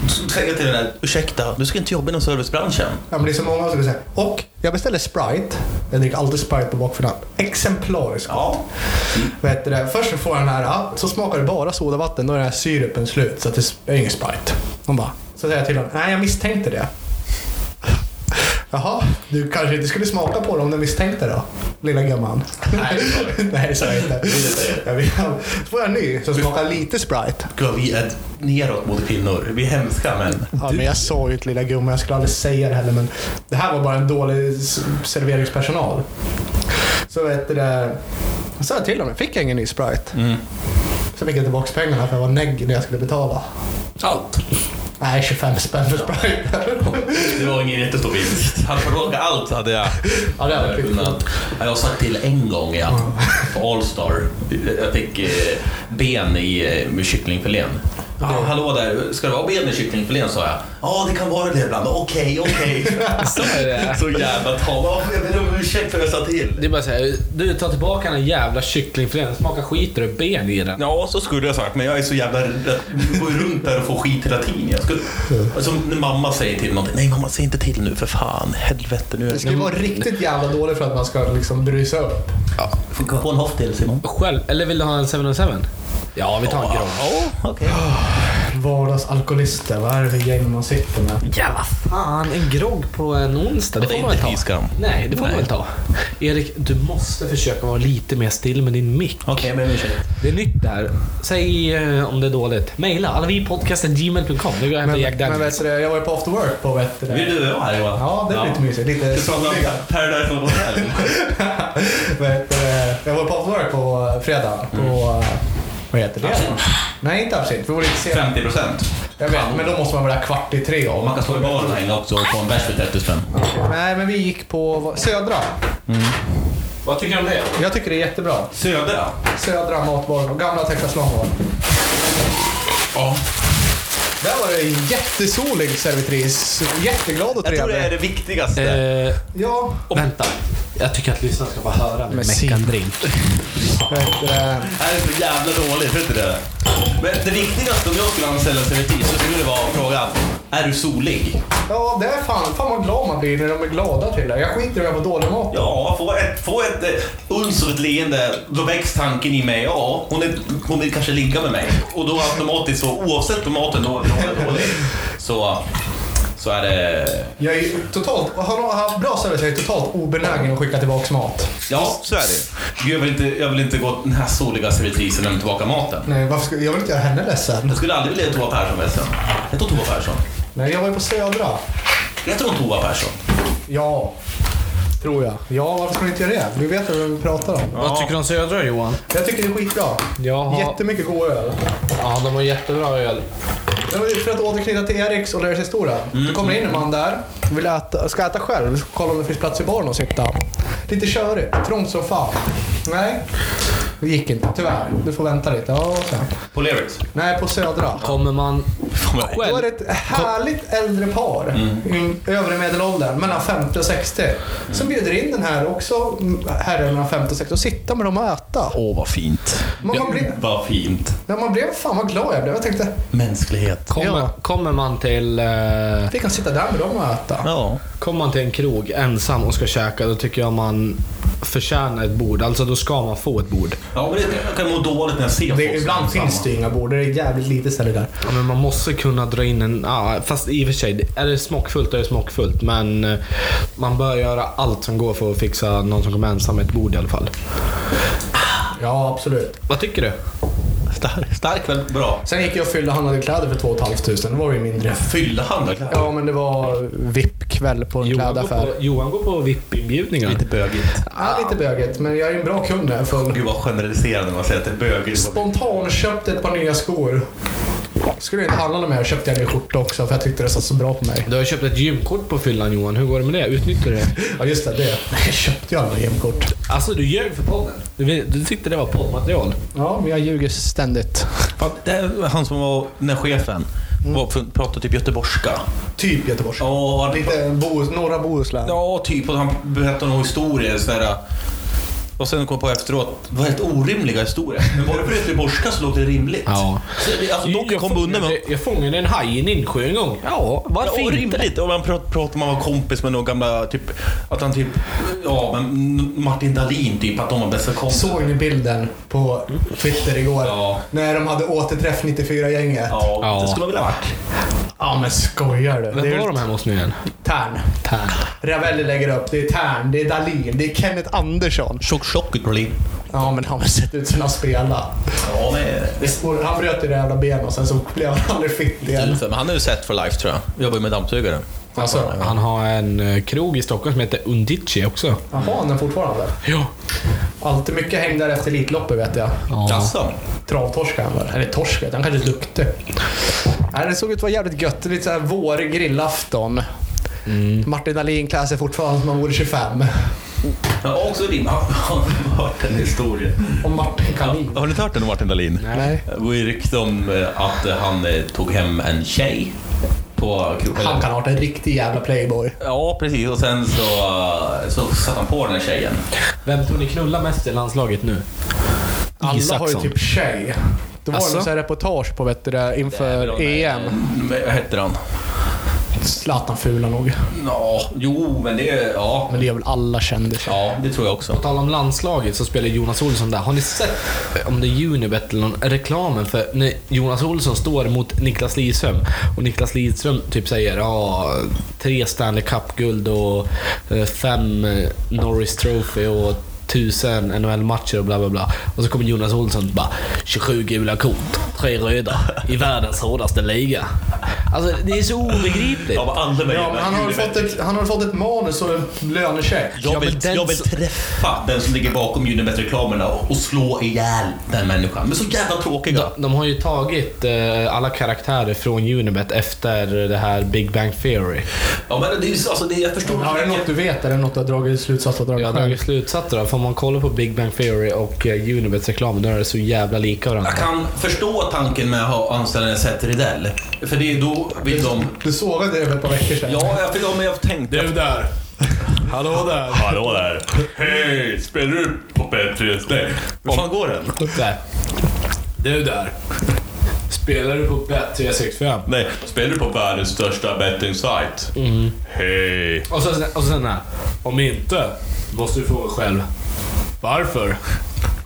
A: säga till den här, ursäkta, du ska inte jobba inom servicebranschen.
B: Ja, men det är så många som säga. Och jag beställer Sprite. Jag dricker alltid Sprite på bakfyllan. Exemplariskt.
A: Ja.
B: Vet du det? Först så får jag den här, så smakar det bara sodavatten. Då är den här syrupen slut. Så att det är ingen Sprite. Hon bara, så säger jag till honom, nej jag misstänkte det. Jaha, du kanske inte skulle smaka på det om du misstänkte då? Lilla gumman.
A: Nej,
B: nej, sa jag inte. Jag vill, så får jag en ny som smakar lite Sprite.
A: Gud, vi är neråt mot kvinnor. Vi är hemska män.
B: Ja, men jag sa ju till lilla gumman, jag skulle aldrig säga det heller, men det här var bara en dålig serveringspersonal. Så vet du det, jag sa till honom, fick jag ingen ny Sprite.
A: Mm.
B: Så fick jag tillbaka pengarna för jag var negg när jag skulle betala.
A: Allt.
B: Nej, 25 spänn för Sprite.
A: Det var ingen jättestor vinst. Hade jag råkat allt hade jag
B: Ja, det hade
A: kunnat. Jag har sagt till en gång ja, på Allstar. Jag fick eh, ben i, eh, kycklingfilén. Ja, hallå där, ska det vara ben i kycklingfilén sa jag. Ja, det kan vara det ibland. Okej, okej.
C: Så är det.
A: Så jävla tam. Ja, Jag ber om ursäkt för att jag sa till.
C: Det är bara såhär, du tar tillbaka den jävla kycklingfilén, smakar skit och ben i den.
A: Ja, så skulle jag sagt, men jag är så jävla rädd. Jag går runt där och får skit hela tiden. Jag skulle, som när mamma säger till någonting. Nej mamma, säg inte till nu för fan. Helvete, nu är
B: Det ska ju vara riktigt jävla dåligt för att man ska liksom bry sig upp.
A: Ja, på en hoff till Simon.
C: Själv, eller vill du ha en 7-Eleven? Ja, vi tar en grogg.
A: Ja, okej.
B: Vardagsalkoholister, vad är det för gäng man sitter med?
C: Ja, vad fan. En grogg på en onsdag, det
A: Det
C: får man väl
A: inte
C: ta?
A: fy skam.
C: Nej, det får man
A: Nej.
C: väl ta. Erik, du måste försöka vara lite mer still med din mick.
A: Okej, jag ber om ursäkt.
C: Det är nytt där. Säg eh, om det är dåligt. Maila allavipodcast.gmail.com. Nu går jag hem
B: Men,
C: till Jack
B: men
C: Daniels.
B: vet du, jag var ju på after work på vet du, det.
A: Vill du vara här Johan?
B: Ja, det är lite mysigt. Lite soliga.
A: Paradise Hotel.
B: Jag var på after work på fredag. På, vad heter det? Nej, inte absint. Vi lite sena.
A: 50 procent.
B: Jag vet, men då måste man vara kvart i tre.
A: Och
B: Om.
A: man kan stå i baren här inne också och få en bärs för 30 spänn.
B: Nej, men vi gick på Södra.
C: Vad tycker du om det?
B: Jag tycker det är jättebra.
A: Södra?
B: Södra matbaren och gamla Texas Longhorn.
A: Ja.
B: Där var det en jättesolig servitris. Jätteglad och
A: Jag tror det är
B: trevlig.
A: det viktigaste.
C: Eh,
B: Ja,
C: vänta. Jag tycker att lyssnarna ska få höra Meckan
B: si-
C: Drink.
B: det.
A: Här är så jävla dåligt, vet du det? Men det viktigaste om jag skulle anställa en servitris så skulle det vara frågan, är du solig?
B: ja, det är fan, fan vad glad man blir när de är glada till det. Jag skiter i om jag får dålig mat.
A: Ja, få ett, få ett eh, uns och ett leende, då väcks tanken i mig, ja, hon, är, hon vill kanske ligga med mig. Och då automatiskt så, oavsett om maten då är bra eller dålig, så, så är det...
B: Jag är totalt, har de haft bra service, jag är totalt obenägen att skicka tillbaka mat.
A: Ja, så är det. Jag vill inte, jag vill inte gå den här soliga servitrisen och lämna tillbaka maten.
B: Nej, varför skulle, jag vill inte göra henne ledsen.
A: Jag skulle aldrig vilja ge Tova Persson ledsen. Jag tror Tova Persson.
B: Nej, jag var ju på Södra.
A: Jag tror Tova Persson.
B: Ja, tror jag. Ja, varför ska du inte göra det? Vi vet vad vi pratar om.
C: Vad tycker du om Södra Johan?
B: Jag tycker det är skitbra.
C: Jag har...
B: Jättemycket god öl.
C: Ja, de har jättebra öl.
B: Det ju För att återknyta till Eriks och Larrys historia. Du kommer in en man där, vill äta, ska äta själv, kolla om det finns plats i baren och sitta. Lite körigt, trångt som fan. Nej, det gick inte. Tyvärr. Du får vänta lite. Ja, sen.
A: På Lerix.
B: Nej, på Södra.
C: Kommer man
B: Då är
C: själv...
B: det ett härligt äldre par i övre medelåldern, mellan 50 och 60. Som bjuder in den här också, herren mellan 50 och 60, och sitta med dem och äta.
A: Åh, vad fint.
B: Man, man, blev,
A: Vad fint.
B: ja, man blev, fan vad glad jag blev. Jag tänkte,
A: Mänsklighet.
C: Kommer,
B: Ja.
C: kommer man till... Eh,
B: vi kan sitta där med dem och äta.
A: Ja.
C: kommer man till en krog ensam och ska käka, då tycker jag man förtjänar ett bord. Alltså då ska man få ett bord.
A: Ja, men det, jag kan må dåligt när jag ser
B: Det,
A: folk som
B: ibland
A: är ensamma.
B: finns det ju inga bord, det är jävligt lite ställe där.
C: Ja, men man måste kunna dra in en... Ja, fast i och för sig, är det smockfullt är det smockfullt. Men eh, man bör göra allt som går för att fixa någon som kommer ensam ett bord i alla fall.
B: Ja, absolut.
C: Vad tycker du?
A: Stark, stark väl bra.
B: Sen gick jag och fyllde handlade kläder för 2 500. Det var ju mindre.
A: Fylla handlarkläder.
B: Ja, men det var VIP-kväll på en
C: Johan går
B: klädaffär.
C: på, Johan går på VIP-inbjudningar.
A: Lite bögigt.
B: Ja, lite böget, men jag är en bra kund när jag är full.
A: Gud vad generaliserande man säger att det är bögigt.
B: Spontan köpte ett par nya skor. Skulle inte handla något mer köpte jag en skjorta också för jag tyckte det satt så bra på mig.
C: Du har köpt ett gymkort på fyllan Johan. Hur går det med det? Utnyttjar du det?
B: Ja just det, det. Jag köpte ju alla gymkort.
C: Alltså du ljög för podden. Du, du tyckte det var poddmaterial.
B: Ja, men jag ljuger ständigt.
A: Det är han som var den här chefen. Var, pratade typ göteborgska.
B: Typ Göteborgs.
A: Ja,
B: Lite Bohus, norra Bohuslän.
A: Ja, typ. Och han berättade någon historia. Sådär, och sen kom jag på efteråt, det var helt orimliga historier. Men var det på göteborgska så låg det rimligt.
C: Ja.
A: Så, alltså, dock
C: jag,
A: kom undan med...
C: jag fångade en haj i en insjö en gång. Ja, varför
A: Ja,
C: inte?
A: rimligt. Och man prat- pratade om att man var kompis med någon gamla, typ, att han typ, ja men Martin Dahlin typ, att de var bästa kompisar.
B: Såg ni bilden på Twitter igår?
A: Ja.
B: När de hade återträff 94-gänget?
A: Ja,
C: Ja.
A: det skulle man vilja ha varit.
B: Ja men skojar du?
C: Vem
B: Det är
C: var de hemma hos nu igen?
B: Tern.
C: Tern.
B: Ravelli lägger upp. Det är Tern, det är Dahlin, det är Kenneth Andersson.
A: Tjock tjock Dahlin.
B: Ja men han har sett ut som han spelat.
A: Ja, men...
B: Han bröt ju det jävla benet och sen så blev han aldrig fit igen.
A: Men han är ju set for life tror jag. Jobbar ju med dammsugare.
B: Alltså,
C: Han har en eh, krog i Stockholm som heter Undici också.
B: Jaha, han är fortfarande?
C: Ja.
B: Alltid mycket häng där efter Elitloppet vet jag.
A: Jaså?
B: Travtorskade han väl? Eller torsk han kanske är duktig. Nej, det såg ut att vara jävligt gött. Lite såhär vårig grillafton. Martin Dahlin klär sig fortfarande som om han vore 25.
A: Men också rim. Har har ni hört en historia?
B: Och Martin Kanin.
A: Har ni inte hört den om Martin Dahlin?
B: Nej.
A: Det var ju rykte om eh, att han eh, tog hem en tjej på krogen.
B: Han kan ha varit en riktig jävla playboy.
A: Ja, precis. Och sen så, eh, så satte han på den här tjejen.
C: Vem tror ni knullar mest i landslaget nu?
B: Alla har ju
C: Isaksson.
B: typ tjej. Det var
C: Asså?
B: en sån här reportage på vet du, det, inför EM.
A: Eh, Vad heter han?
B: Zlatan fula nog.
A: Ja, jo, men det är... Ja,
B: Men det gör väl alla kändisar.
A: ja det tror jag också.
C: På tal om landslaget så spelar Jonas Olsson där. Har ni sett, eh, om det är Unibet eller någon, reklamen för när Jonas Olsson står mot Niklas Lidström och Niklas Lidström typ säger ja, tre Stanley Cup-guld och eh, fem eh, Norris Trophy och tusen NHL-matcher och bla bla bla. Och så kommer Jonas Olsson och bara 27 gula kort, tre röda i världens hårdaste liga. Alltså det är så obegripligt.
A: Av.
B: Ja, han har fått ett, han har fått ett manus och en lönecheck.
A: Jag
C: Ja,
A: vill, jag vill
C: som-
A: träffa den som ligger bakom Unibet-reklamerna och slå ihjäl den människan. Men så jävla tråkiga.
C: De, de har ju tagit eh, alla karaktärer från Unibet efter det här Big Bang Theory.
A: Ja, men det är alltså, det, jag förstår
B: Ja, är det något du vet? Är det något du har dragit slutsats av?
C: Jag har dragit slutsatser då. Får man kolla på Big Bang Theory och eh, Unibets reklam, då är det så jävla lika varandra.
A: Jag kan förstå tanken med att ha anställda Seth Rydell. För det är då vill de...
B: Du sågade det för ett par veckor sedan.
A: Ja, jag, för de, jag tänkte...
C: där! Hallå där!
A: Hallå där! Hej! Spelar du på Bet360? Hur fan går den?
C: där. Du där! Spelar du på Bet365?
A: Nej, spelar du på världens största betting site? Hej!
C: Och så, och så sen här. Om inte, måste du fråga själv. Varför?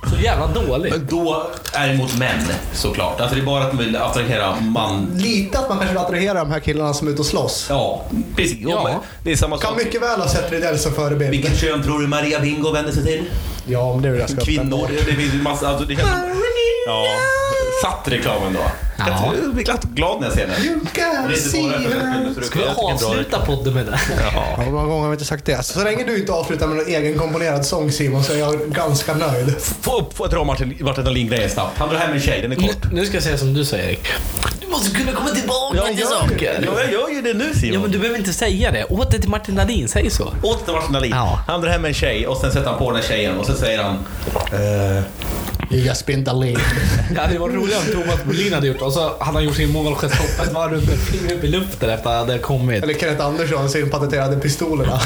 C: Så jävla dåligt.
A: Men då är det mot män, såklart. Alltså det är bara att de vill attrahera man...
B: Lite att man kanske vill attrahera de här killarna som är ute och slåss.
A: Ja, precis. Ja. Det är samma
B: Kan
A: sak.
B: mycket väl ha sett Rydell som förebild.
A: Vilket kön tror du Maria Bingo vänder sig till?
B: Ja, men det är väl ganska
A: Kvinnor.
B: uppenbart.
A: Det finns ju massa... Alltså det känns. Ja. Satt reklamen då.
C: Ja.
A: Jag blir glatt glad när jag ser den.
B: You can
C: Ska vi
A: jag
C: avsluta podden med det?
A: Ja.
B: Ja, hur många gånger har vi inte sagt det? Så länge du inte avslutar med någon egen komponerad sång Simon så är jag ganska nöjd.
A: Få upp, jag dra Martin, Martin Dahlin-grejen snabbt? Han drar hem en tjej, den är
C: Nu,
A: kort.
C: nu ska jag säga som du säger Erik. Du måste kunna komma tillbaka till saker.
A: Ja, jag gör ju det nu Simon.
C: Ja, men du behöver inte säga det. Åter till Martin Dahlin, säg så.
A: Åter Martin Dahlin.
C: Ja.
A: Han drar hem en tjej och sen sätter han på den här tjejen och så säger han... Eh,
B: Been Dahlin.
C: Det hade varit roligare om Thomas Brolin hade gjort och så hade han gjort sin målgest hoppat ett varv runt med fingret upp i luften efter att han hade kommit.
B: Eller Kenneth Andersson, sin patenterade pistolerna.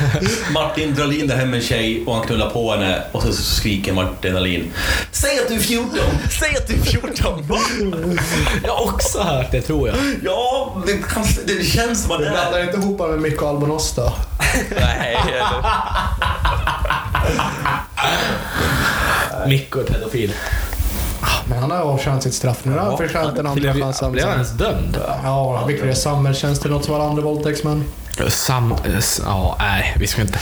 A: Martin Dahlin drar hem en tjej och han knullar på henne och så skriker Martin Dahlin. Säg att du är 14! Säg att du är 14! Va?
C: Jag har också hört det, tror jag.
A: Ja, det, kan, det känns som att
B: Du
A: det
B: blandar
A: är...
B: inte ihop med Micke Albonos då?
A: Nej.
C: Mikko är pedofil.
B: Men han har avtjänat sitt straff nu. Han har förtjänat en andra chans.
C: blev han ens dömd?
B: Ja, han fick det samhällstjänst eller något som alla andra våldtäktsmän.
C: Sam... Ja, nej, vi ska inte...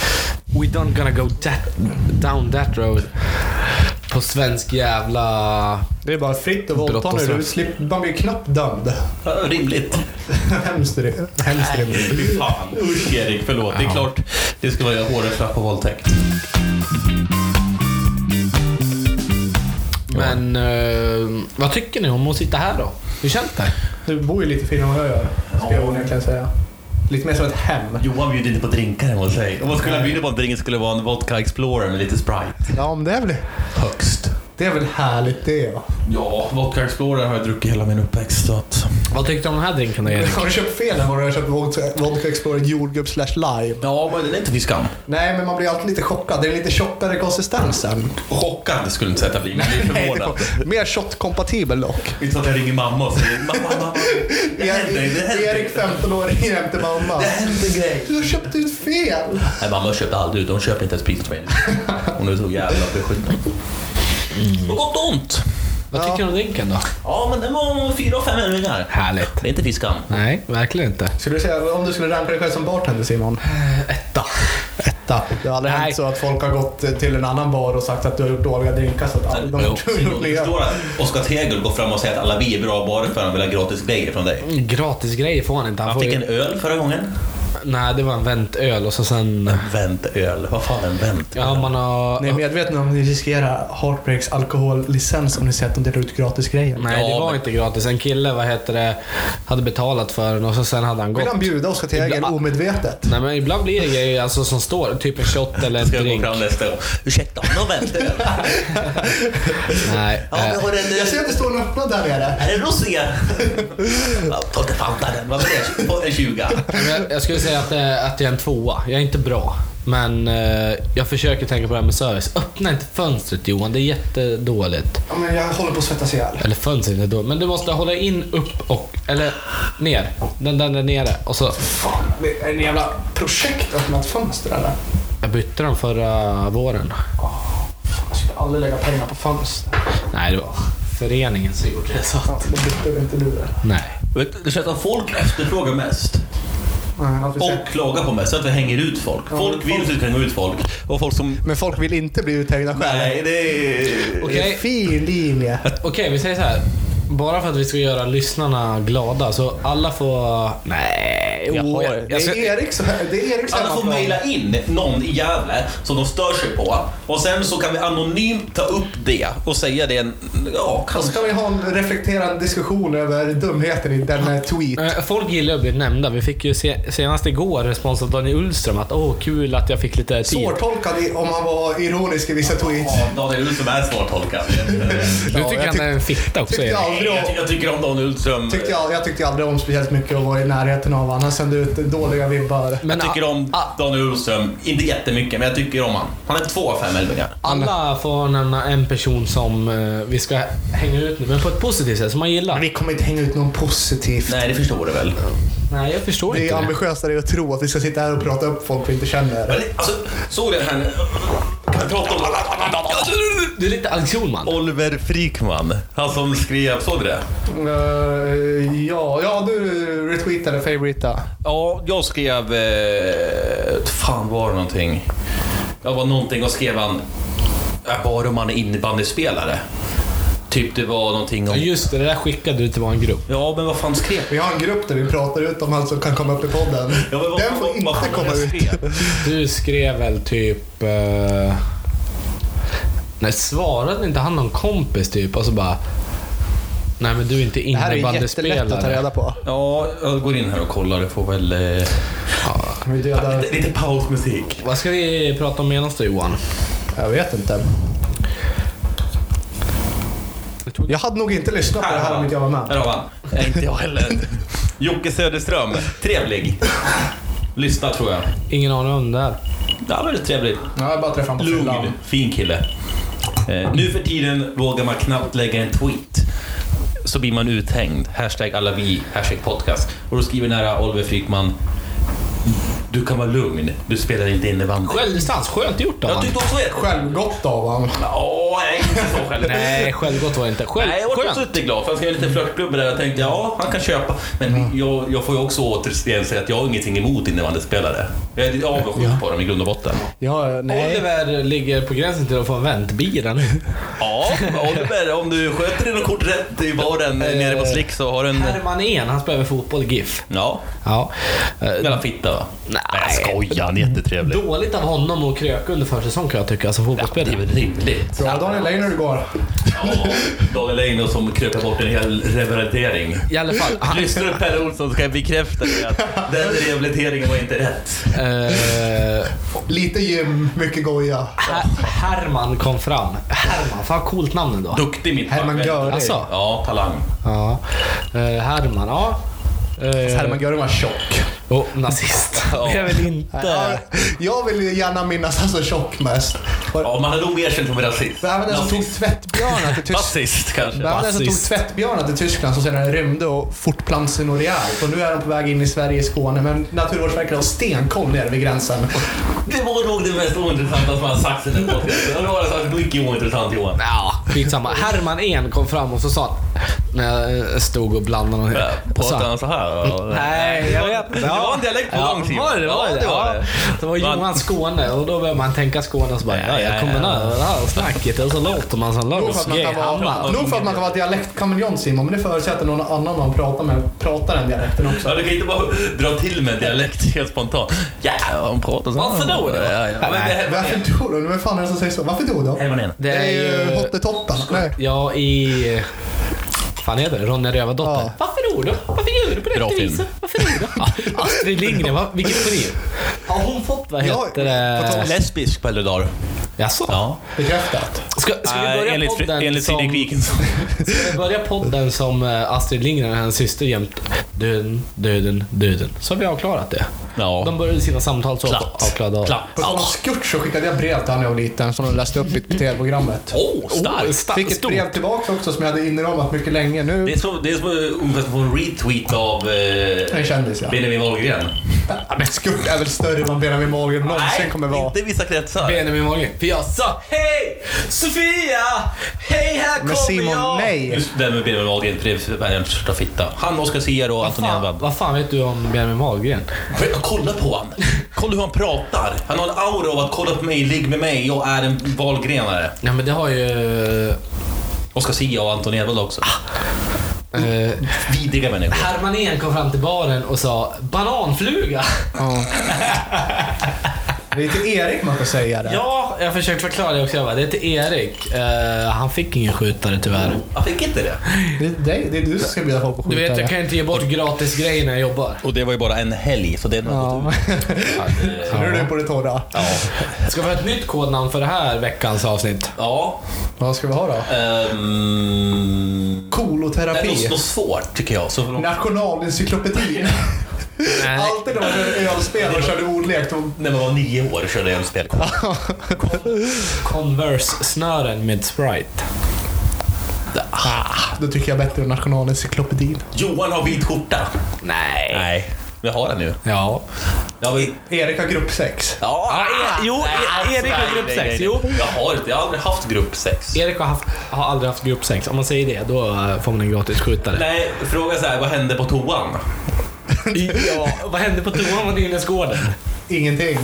C: We don't gonna go that, down that road. På svensk jävla...
B: Det är bara fritt att våldta nu. Du
C: straff.
B: slipper, man blir knappt dömd.
A: Ja, Rimligt.
B: Hemskt ri- hemskt rimligt.
A: Fy fan. Usch Erik, förlåt. Det är
C: Ja.
A: klart det ska vara hårdare straff på våldtäkt.
C: Men eh, vad tycker ni om att sitta här då? Hur känns det?
B: Du bor ju lite finare än vad jag gör, ska jag onekligen säga. Lite mer som ett hem.
A: Johan bjuder inte på drinkar hemma hos sig. Om man skulle bjuda på en drink skulle det vara en vodka explorer med lite sprite.
B: Ja, men det är väl,
A: Högst.
B: Det är väl härligt det. Ja.
A: Ja, vodka explorer har jag druckit hela min uppväxt. Så att...
C: Vad tyckte du om den här drinken då Erik?
B: Har du köpt fel än vad du har köpt Vodka- Explorer jordgubb slash lime?
A: Ja, men den är inte fy skam.
B: Nej, men man blir alltid lite chockad. Det är lite tjockare konsistensen.
A: Chockad skulle inte säga att jag blir, men jag blir förvånad.
B: det- Mer shot-kompatibel dock.
A: Inte så att jag ringer mamma och säger mamma, mamma. Det händer, det händer.
B: Erik 15 år ringer hem till mamma.
A: Det hände grej.
B: Du har köpt ut fel.
A: Nej, mamma köpte aldrig ut. Hon köper inte ens pris till mig. Hon är så jävla beskjuten. På gott och ont.
C: Vad tycker du om drinken då?
A: Ja, men den var fyra och fem hemlingar.
C: Härligt.
A: Det är inte fy skam.
C: Nej, verkligen inte.
B: Skulle du säga, om du skulle ranka dig själv som bartender Simon?
C: Etta.
B: Etta. Det har aldrig
C: Nej.
B: hänt så att folk har gått till en annan bar och sagt att du har gjort dåliga drinkar så att de har
A: Jo, Simon, du förstår att Oskar Tegel går fram och säger att alla vi är bra bara för att han vill ha gratis grejer från dig.
C: Gratis grejer får han inte. Han,
A: Han
C: får
A: fick
C: ju...
A: en öl förra gången.
C: Nej, det var en väntöl och så sen...
A: Väntöl. Vad fan är en väntöl?
C: Ja, man har...
B: Ni är medvetna om att ni riskerar Heartbreaks alkohollicens om ni säger att de delar ut gratis grejer.
C: Nej, det
A: Ja,
C: var
A: men-
C: inte gratis. En kille, vad heter det, hade betalat för den och så sen hade han
B: Vill
C: gått.
B: han bjuda Oskar till egen
C: Ibland-
B: omedvetet?
C: Nej, men ibland blir det grejer alltså, som står, typ en shot eller en
A: Ska jag gå
C: drink.
A: fram nästa gång? Ursäkta, någon väntöl?
C: Nej.
A: Ja,
C: eh,
A: vi har en...
B: Jag ser att det står en öppnad där nere.
A: Är det rosé? Ja, Ta inte Fanta den. Vad var det? En 20?
C: Men jag, jag skulle säga att, det- att jag är en tvåa. Jag är inte bra. Men eh, jag försöker tänka på det här med service. Öppna inte fönstret Johan, det är jättedåligt.
B: Ja, men jag håller på att svettas ihjäl.
C: Eller fönstret är dåligt. Men du måste hålla in upp och... Eller ner. Den den där nere. Och så...
B: Fan, det är en jävla projekt att öppna ett fönster eller?
C: Jag bytte den förra våren.
B: Jag skulle aldrig lägga pengar på fönster.
C: Nej, det var föreningen som gjorde det. Så.
B: Ja, det bytte inte du det.
C: Nej.
A: Vet du, Det folk efterfrågar mest.
B: Säger-
A: Och klagar på mest. Så att vi hänger ut folk. Folk vill
B: folk-
A: att vi ska hänga ut folk. Och folk som...
B: Men folk vill inte bli uthängda själva.
A: Nej, det är...
B: Det är
C: Okej.
B: en fin linje.
C: Okej, vi säger så här. Bara för att vi ska göra lyssnarna glada, så alla får... Nej, jag, jag,
B: det
C: jag, ska,
B: är Eriks, det är Eriks
A: Alla får mejla in någon i Gävle som de stör sig på. Och sen så kan vi anonymt ta upp det och säga det. Ja,
B: Så
A: kanske.
B: ska vi ha en reflekterande diskussion över dumheten i denna tweet.
C: Eh, Folk gillar att bli nämnda. Vi fick ju se, senast igår respons av Daniel Ullström att åh, kul att jag fick lite tid.
B: Svårtolkad om han var ironisk i vissa tweets.
A: Ja, Daniel Ullström är svårtolkad.
C: Du
B: Ja,
C: tycker
B: jag
C: han är en fitta också, Erik.
B: Jag aldrig
A: jag,
B: om.
A: jag tycker om Daniel Ullström.
B: Tyckte jag, jag tyckte aldrig om speciellt mycket att vara i närheten av honom. Han sände ut dåliga vibbar.
C: Men
A: jag tycker om
C: ah,
A: Daniel Ullström, inte jättemycket, men jag tycker om han. Han är två av fem älvingar.
C: alla får nämna en person som eh, vi ska hänga ut nu, men på ett positivt sätt, som man
B: Men
C: gillar.
B: vi kommer inte hänga ut någon positivt.
A: Nej, det förstår du väl?
C: Nej, jag förstår
B: Det
C: inte
B: är
C: det.
B: ambitiöst av dig att tro att vi ska sitta här och prata upp folk vi inte känner.
A: Alltså, såg du den här... Kan vi prata om...
C: Du är lite Alex Schulman.
A: Oliver Frikman. Han som skrev, såg du det?
B: Eh, ja, ja, du retweetade favorita.
A: Ja, jag skrev... Eh, fan var det någonting? Det var någonting och skrev han... Var om han är innebandyspelare? Typ det var någonting
C: Ja,
A: om...
C: just det, det där skickade du till vår grupp.
A: Ja, men vad fan skrev
B: Vi har en grupp där vi pratar ut om allt som kan komma upp i podden.
A: Ja, men vad-
B: Den får
A: vad-
B: inte
A: vad
B: komma ut.
C: Du skrev väl typ... Eh... Nej, svarade inte han någon kompis typ och så bara... Nej men du är inte
B: Det här är jättelätt att ta
C: innebandyspelare.
B: reda på.
A: Ja, jag går in här och kollar. Jag får väl... Eh,
B: Vi dödar...
A: lite, lite pausmusik.
C: Vad ska vi prata om menast då Johan?
B: Jag vet inte. Jag hade nog inte lyssnat på det här om inte jag var
A: Här
B: med.
A: har han. Nej, inte jag heller. Jocke Söderström. Trevlig. Lyssna tror jag.
C: Ingen aning om det är.
A: Ja, väldigt trevlig.
B: Ja, jag bara träffade honom på
A: Lugn, fin kille. Eh, nu för tiden vågar man knappt lägga en tweet. Så blir man uthängd. Hashtag alla vi, hashtag podcast. Och då skriver nära Oliver Frykman. Du kan vara lugn, du spelar inte innebandy.
C: Självdistans, skönt gjort av
A: Jag tyckte också det.
B: Självgott av honom.
A: Åh, nej, inte så själv.
C: Nej, självgott var det inte. Själv,
A: Nej, jag var också
C: skönt.
A: lite glad för han skrev lite flörtklubb där. Jag tänkte ja, han kan köpa. Men jag, jag får ju också återigen säga att jag har ingenting emot innebandyspelare. Jag är avundsjuk på dem i grund och botten.
B: Ja, nej.
C: Oliver ligger på gränsen till att få en väntbira nu.
A: Ja, Oliver, om du sköter dina kort rätt i baren nere på Slick så har du en...
C: Herman En, han spelar fotboll GIF.
A: Ja,
C: Ja. Eh,
A: jävla fitta va?
C: Nej.
A: jag skojar, han är jättetrevlig.
C: Dåligt av honom att kröka under försäsong kan jag tycka, som
A: Det är
C: fotbollsspelare.
A: väl rimligt.
B: Bra Daniel Leiner igår.
A: Ja, Daniel Leino som krökar bort en hel rehabilitering.
C: I alla fall. Han,
A: Lyssnar du Per Olsson ska jag bekräfta det att den rehabiliteringen var inte rätt.
C: eh,
B: Lite gym, mycket goja.
C: Her- Herman kom fram. Herman, fan coolt namn ändå.
A: Duktig mittback.
B: Herman Göring.
C: Alltså?
A: Ja, talang.
C: Ja. Eh, Herman, ja. Eh,
B: Herman Göring var tjock.
C: Och nazist. Det är väl inte...
B: Ja, jag vill ju gärna minnas han som tjock mest.
A: Ja, man har nog erkänt som rasist.
B: Vem var den som tog tvättbjörnar till Tyskland?
A: Nazist kanske.
B: Vem var den som tog
C: Basist.
B: tvättbjörnar till Tyskland som sedan rymde och fortplantade sig något rejält? Och nu är de på väg in i Sverige, Skåne, men Naturvårdsverket har stenkoll nere vid gränsen.
A: Det var nog det mest ointressanta som har sagts i den podcasten. Det var alltså mycket ointressant Johan.
C: Ja, Skitsamma. Herman En kom fram och så sa när jag stod och blandade någon
A: Pratar han så här?
C: Nej, jag vet inte.
A: Det var en dialekt på
C: ja,
A: gång, Simon.
C: var det, det var
A: Ja,
C: det.
A: det var
C: Ja.
A: det.
C: Det var
A: Man-
C: Johan Skåne och då börjar man tänka Skåne och så bara,
A: Ja,
C: ja,
A: ja,
C: jag kommer
A: ja.
C: ner det här snacket och så låter man som Lars G. Hammar.
B: nog för att man kan vara dialektkameleont Simon, men det förutsätter någon annan man pratar med pratar den dialekten också.
A: Ja, du kan inte bara dra till med dialekt helt spontant. Ja, han pratar så.
C: Varför då då?
A: Ja, ja. Det
B: Varför då? Vem fan är det som säger så? Varför då då?
C: Det är ju...
B: Hottetoppen. Nej.
C: Ja, i... fan heter det? Ronja Rövardotter.
B: Ja.
C: Varför då då? Varför gör du på
A: Bra
C: det
A: film.
C: viset? Varför då Astrid Lindgren, va? vilket geni. Har hon fått, vad heter det?
A: Lesbisk på äldre dagar.
C: Jaså?
A: Ja.
B: Bekräftat.
C: Ska, ska vi
A: Nej,
C: börja
A: enligt
C: podden
A: enligt
C: som...
A: Fredrik Wikingsson.
C: Ska vi börja podden som eh, Astrid Lindgren och hennes syster jämt döden, döden, döden. Så har vi avklarat det.
A: Ja.
C: De började sina samtal så
A: Klart.
C: avklarade av.
A: Klart.
B: På tal om skurt så skickade jag brev till han när jag var liten som de läste upp i TV-programmet.
A: Åh, oh, starkt.
C: sta-
B: Fick ett
C: stort.
B: brev tillbaka också som jag hade inramat mycket länge.
A: Det
B: Nu
A: är som, det är som att ungefär som att få en retweet av eh,
B: en kändis ja.
A: Benjamin Wahlgren.
B: Ja, men skurt är väl större än vad Benjamin Wahlgren någonsin kommer vara.
A: inte i vissa kretsar.
C: Benjamin Wahlgren. Jag sa Hej! Sofia! Hej här kommer
B: Men Simon,
C: jag!
B: nej.
A: Det med Benjamin Wahlgren, för det är världens största fitta. Han, Oscar Zia och Anton Edvard.
C: vad fan vet du om Benjamin Wahlgren?
A: Kolla på han. Kolla hur han pratar. Han har en aura av att kolla på mig, ligg med mig, jag är en valgrenare.
C: Ja men det har ju...
A: Oscar Zia och Anton Edvard också.
C: eh,
A: Vidriga människor.
C: Herman En kom fram till baren och sa bananfluga.
B: Ja. Det är till Erik man får säga det.
C: Ja, jag försökte förklara det också. Jag bara, det är till Erik. Eh, han fick ingen skjutare tyvärr.
A: Jag fick inte det.
B: Det, är dig, det är du som ska bjuda folk på
C: Du vet,
B: skjutare.
C: jag kan inte ge bort gratis grejer när jag jobbar.
A: Och det var ju bara en helg, så det är något
B: Ja.
A: du...
B: Så nu är du på det torra.
A: Ja.
C: Ska vi ha ett nytt kodnamn för det här veckans avsnitt?
A: Ja.
B: Vad ska vi ha då?
A: Um... Det är
B: Koloterapi.
A: något svårt, tycker jag. Så
B: Nationalencyklopedin.
C: Nej.
B: Alltid när man körde ölspel och körde ordlek då...
A: När man var nio år körde jag spel.
C: Converse-snören med Sprite.
B: Då tycker jag bättre än Nationalencyklopedin.
A: Johan har vit skjorta.
C: Nej.
A: Nej, jag har den nu.
C: Ja.
A: Jag vill...
B: Erik har grupp 6.
A: Ja,
C: Ja, e- jo, e- Erik har grupp
A: nej,
C: sex,
A: nej, nej.
C: jo.
A: Jag har inte, jag har aldrig haft grupp 6.
C: Erik har, haft, har aldrig haft grupp 6. Om man säger det, då eh, får man en gratis skjutare.
A: Nej, fråga så här, vad hände på toan?
C: Ja, vad hände på toan på Nynäsgården?
B: Ingenting.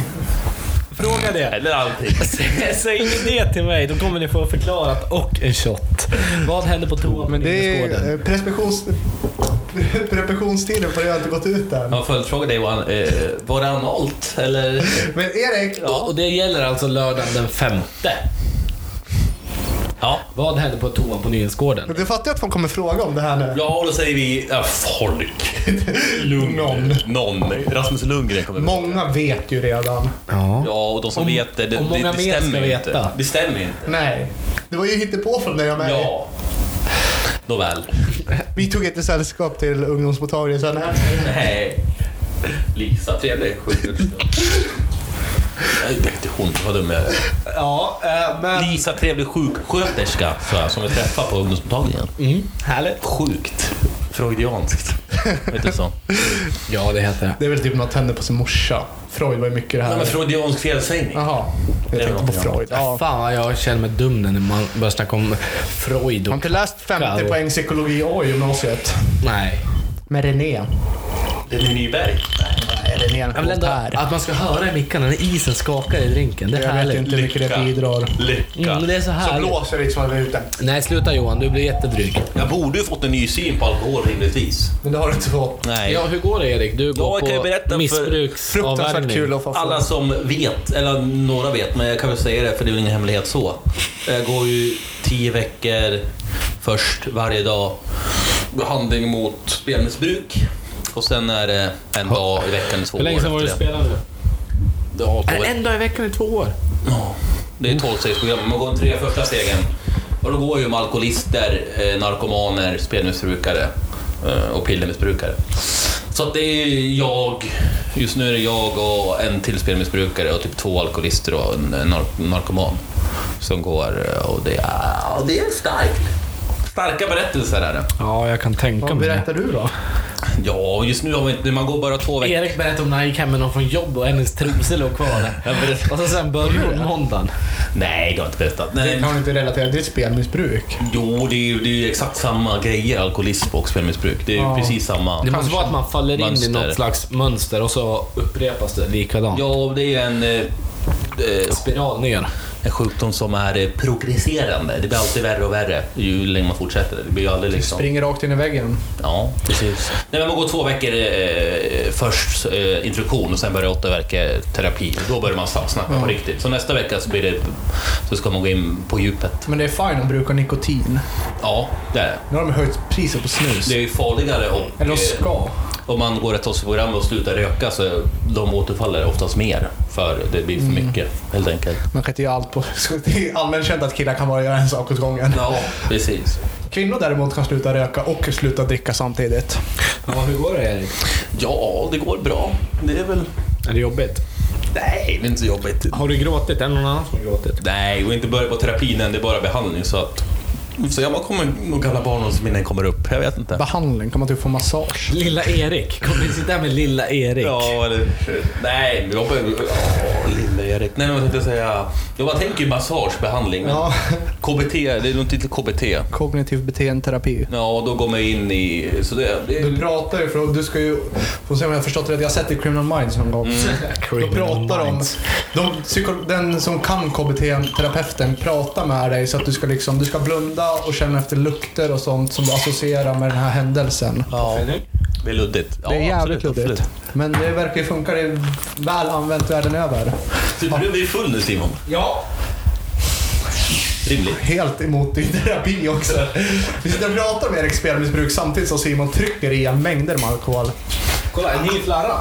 C: Fråga det.
A: Eller allting.
C: Säg det till mig, då kommer ni få förklarat och en shot. Vad hände på toan på
B: det är
C: Nynäsgården?
B: preskriptions... Preskriptionstiden för det har inte gått ut än.
A: Jag har följdfråga dig Johan, eh, var det analt eller?
B: Men Erik,
C: Ja, och det gäller alltså lördagen den femte.
A: Ja.
C: Vad hände på toan på Nynäsgården?
B: du fattar ju att folk kommer fråga om det här nu.
A: Ja, då säger vi ja, folk. Lugn.
B: Någon.
A: Någon. Rasmus Lundgren kommer
B: Många vet ju redan.
C: Ja.
A: Ja, och de som
C: Och-
A: vet det, det,
C: och många
A: det,
C: mer
A: det
C: ska
A: stämmer
C: veta.
A: inte. Det stämmer inte.
B: Nej. Det var ju hittepå från dig och mig.
A: Ja. Nåväl.
B: Vi tog inte sällskap till ungdomsmottagningen sen här.
A: Nej. Lisa, trevlig sjuksköterska. Är inte hon, vad dum jag är.
C: Ja, eh, men...
A: Lisa, trevlig sjuksköterska, jag, som vi träffade på ungdomsmottagningen.
C: Mm, härligt.
A: Sjukt. Freudianskt. Vet du så?
C: Ja, det heter det.
B: Det är väl typ något hände på sin morsa. Freud var ju mycket det här.
A: Nej, men freudiansk felsägning.
B: Jaha. Jag
A: Det är
B: tänkte på. Freud. Ja.
C: Fan vad jag känner mig dum när man börjar snacka om Freud
B: Har
C: och...
B: inte läst 50
C: Karo.
B: poäng psykologi A i gymnasiet?
C: Nej.
B: Med René.
A: Det är Nyberg.
B: Nej, Är en
C: Jag vill ändå att man ska höra i mickarna när isen skakar i drinken. Det är
B: Jag vet
C: härligt.
B: inte hur mycket det
A: Lycka.
B: bidrar.
A: Lycka.
C: Mm, det är så
B: Så
C: härligt.
B: blåser det liksom över ute.
C: Nej, sluta Johan. Du blir jättedryg.
A: Jag borde ju fått en ny syn på alkohol rimligtvis.
B: Men det har du inte fått.
A: Nej.
C: Ja, hur går det Erik? Du går
A: jag kan ju
C: på
A: berätta för-
B: Fruktansvärt
C: missbruksavvärjning.
B: kul att få
A: Alla som vet, eller några vet, men jag kan väl säga det för det är väl ingen hemlighet så. Jag går ju tio veckor först varje dag. Behandling mot spelmissbruk. Och sen är det en dag i veckan i två
C: Hur länge
A: år
C: sedan var du spelade nu?
A: Det har på
C: En dag i veckan i två år.
A: Ja, det är 12-stegsprogram. Man går de tre första stegen. Och då går ju med alkoholister, eh, narkomaner, spelmissbrukare eh, och pillermissbrukare. Så att det är jag, just nu är det jag och en till spelmissbrukare och typ två alkoholister och en en nar- narkoman som går eh, och det är, ja, det är starkt. Starka berättelser är det.
C: Ja, jag kan tänka
B: Vad
C: mig det.
B: berättar du då?
A: Ja, just nu har vi inte... Man går bara två veckor.
C: Erik berättade om när han gick hem med någon från jobb och hennes trosor låg kvar där. Och så sen började måndagen.
A: Nej, det har jag inte berättat.
B: Det
A: Nej.
B: kan man inte relatera till ett spelmissbruk.
A: Jo, det är ju det är ju exakt samma grejer, alkoholism och spelmissbruk. Det är ju
B: Ja.
A: precis samma.
C: Det måste vara att man faller in i
A: Mönster.
C: något slags mönster och så upprepas det likadant.
A: Ja, det är en, eh, eh,
C: Spiral ner.
A: En sjukdom som är eh, progresserande. Det blir alltid värre och värre ju längre man fortsätter. Det blir ju aldrig liksom...
B: Springer rakt in i väggen.
A: Ja, precis. Nej, men man går två veckor eh, först eh, introduktion och sen börjar åtta veckor terapi. Då börjar man snacka på
B: Ja.
A: riktigt. Så nästa vecka så, blir det, så ska man gå in på djupet.
B: Men det är fine att bruka nikotin.
A: Ja, det är det.
B: Nu har de höjt priset på snus.
A: Det är ju farligare och
B: Eller
A: eh,
B: ska.
A: om man går ett program och slutar röka så de återfaller oftast mer. För det blir för mycket helt enkelt.
B: Man kan inte göra allt på... Det är allmänt känt att killar kan bara göra en sak åt gången.
A: Ja, precis.
B: Kvinnor däremot kan sluta röka och sluta dricka samtidigt.
C: Ja, hur går det Erik?
A: Ja, det går bra. Det är väl...
C: Är det jobbigt?
A: Nej, det är inte så jobbigt.
C: Har du gråtit? Är det någon annan som har gråtit?
A: Nej, och inte börja på terapin än. Det är bara behandling. Så att... Så ja, man kommer nog gamla barndomsminnen kommer upp. Jag vet inte.
B: Behandling, kan man typ få massage?
C: Lilla Erik. Kommer du sitta med lilla Erik?
A: Ja, eller... Nej, men jag bara... Ja, lilla Erik. Nej, men vad tänkte jag säga? Jag bara tänker ju massagebehandling. Men
B: Ja,
A: KBT, det är nog inte KBT.
B: kognitiv beteendeterapi.
A: Ja, och då går man in i... Så det, det
B: Du pratar ju, för du ska ju... Får se om jag har förstått rätt. Jag har sett det i Criminal Minds någon gång. Då pratar de, de psyko- den som kan KBT-terapeuten pratar med dig så att du ska, liksom, du ska blunda och känna efter lukter och sånt som du associerar med den här händelsen.
A: Ja, det är luddigt. Ja,
B: Det är jävligt
A: absolut,
B: luddigt.
A: absolut.
B: Men det verkar ju funka. Det är väl använt världen över.
A: Du du blir full nu Simon.
C: Ja.
A: Rimligt.
B: Helt emot din terapi också. Vi sitter och pratar om Eriks spelmissbruk samtidigt som Simon trycker i en mängder med alkohol.
C: Kolla, en ny flarra.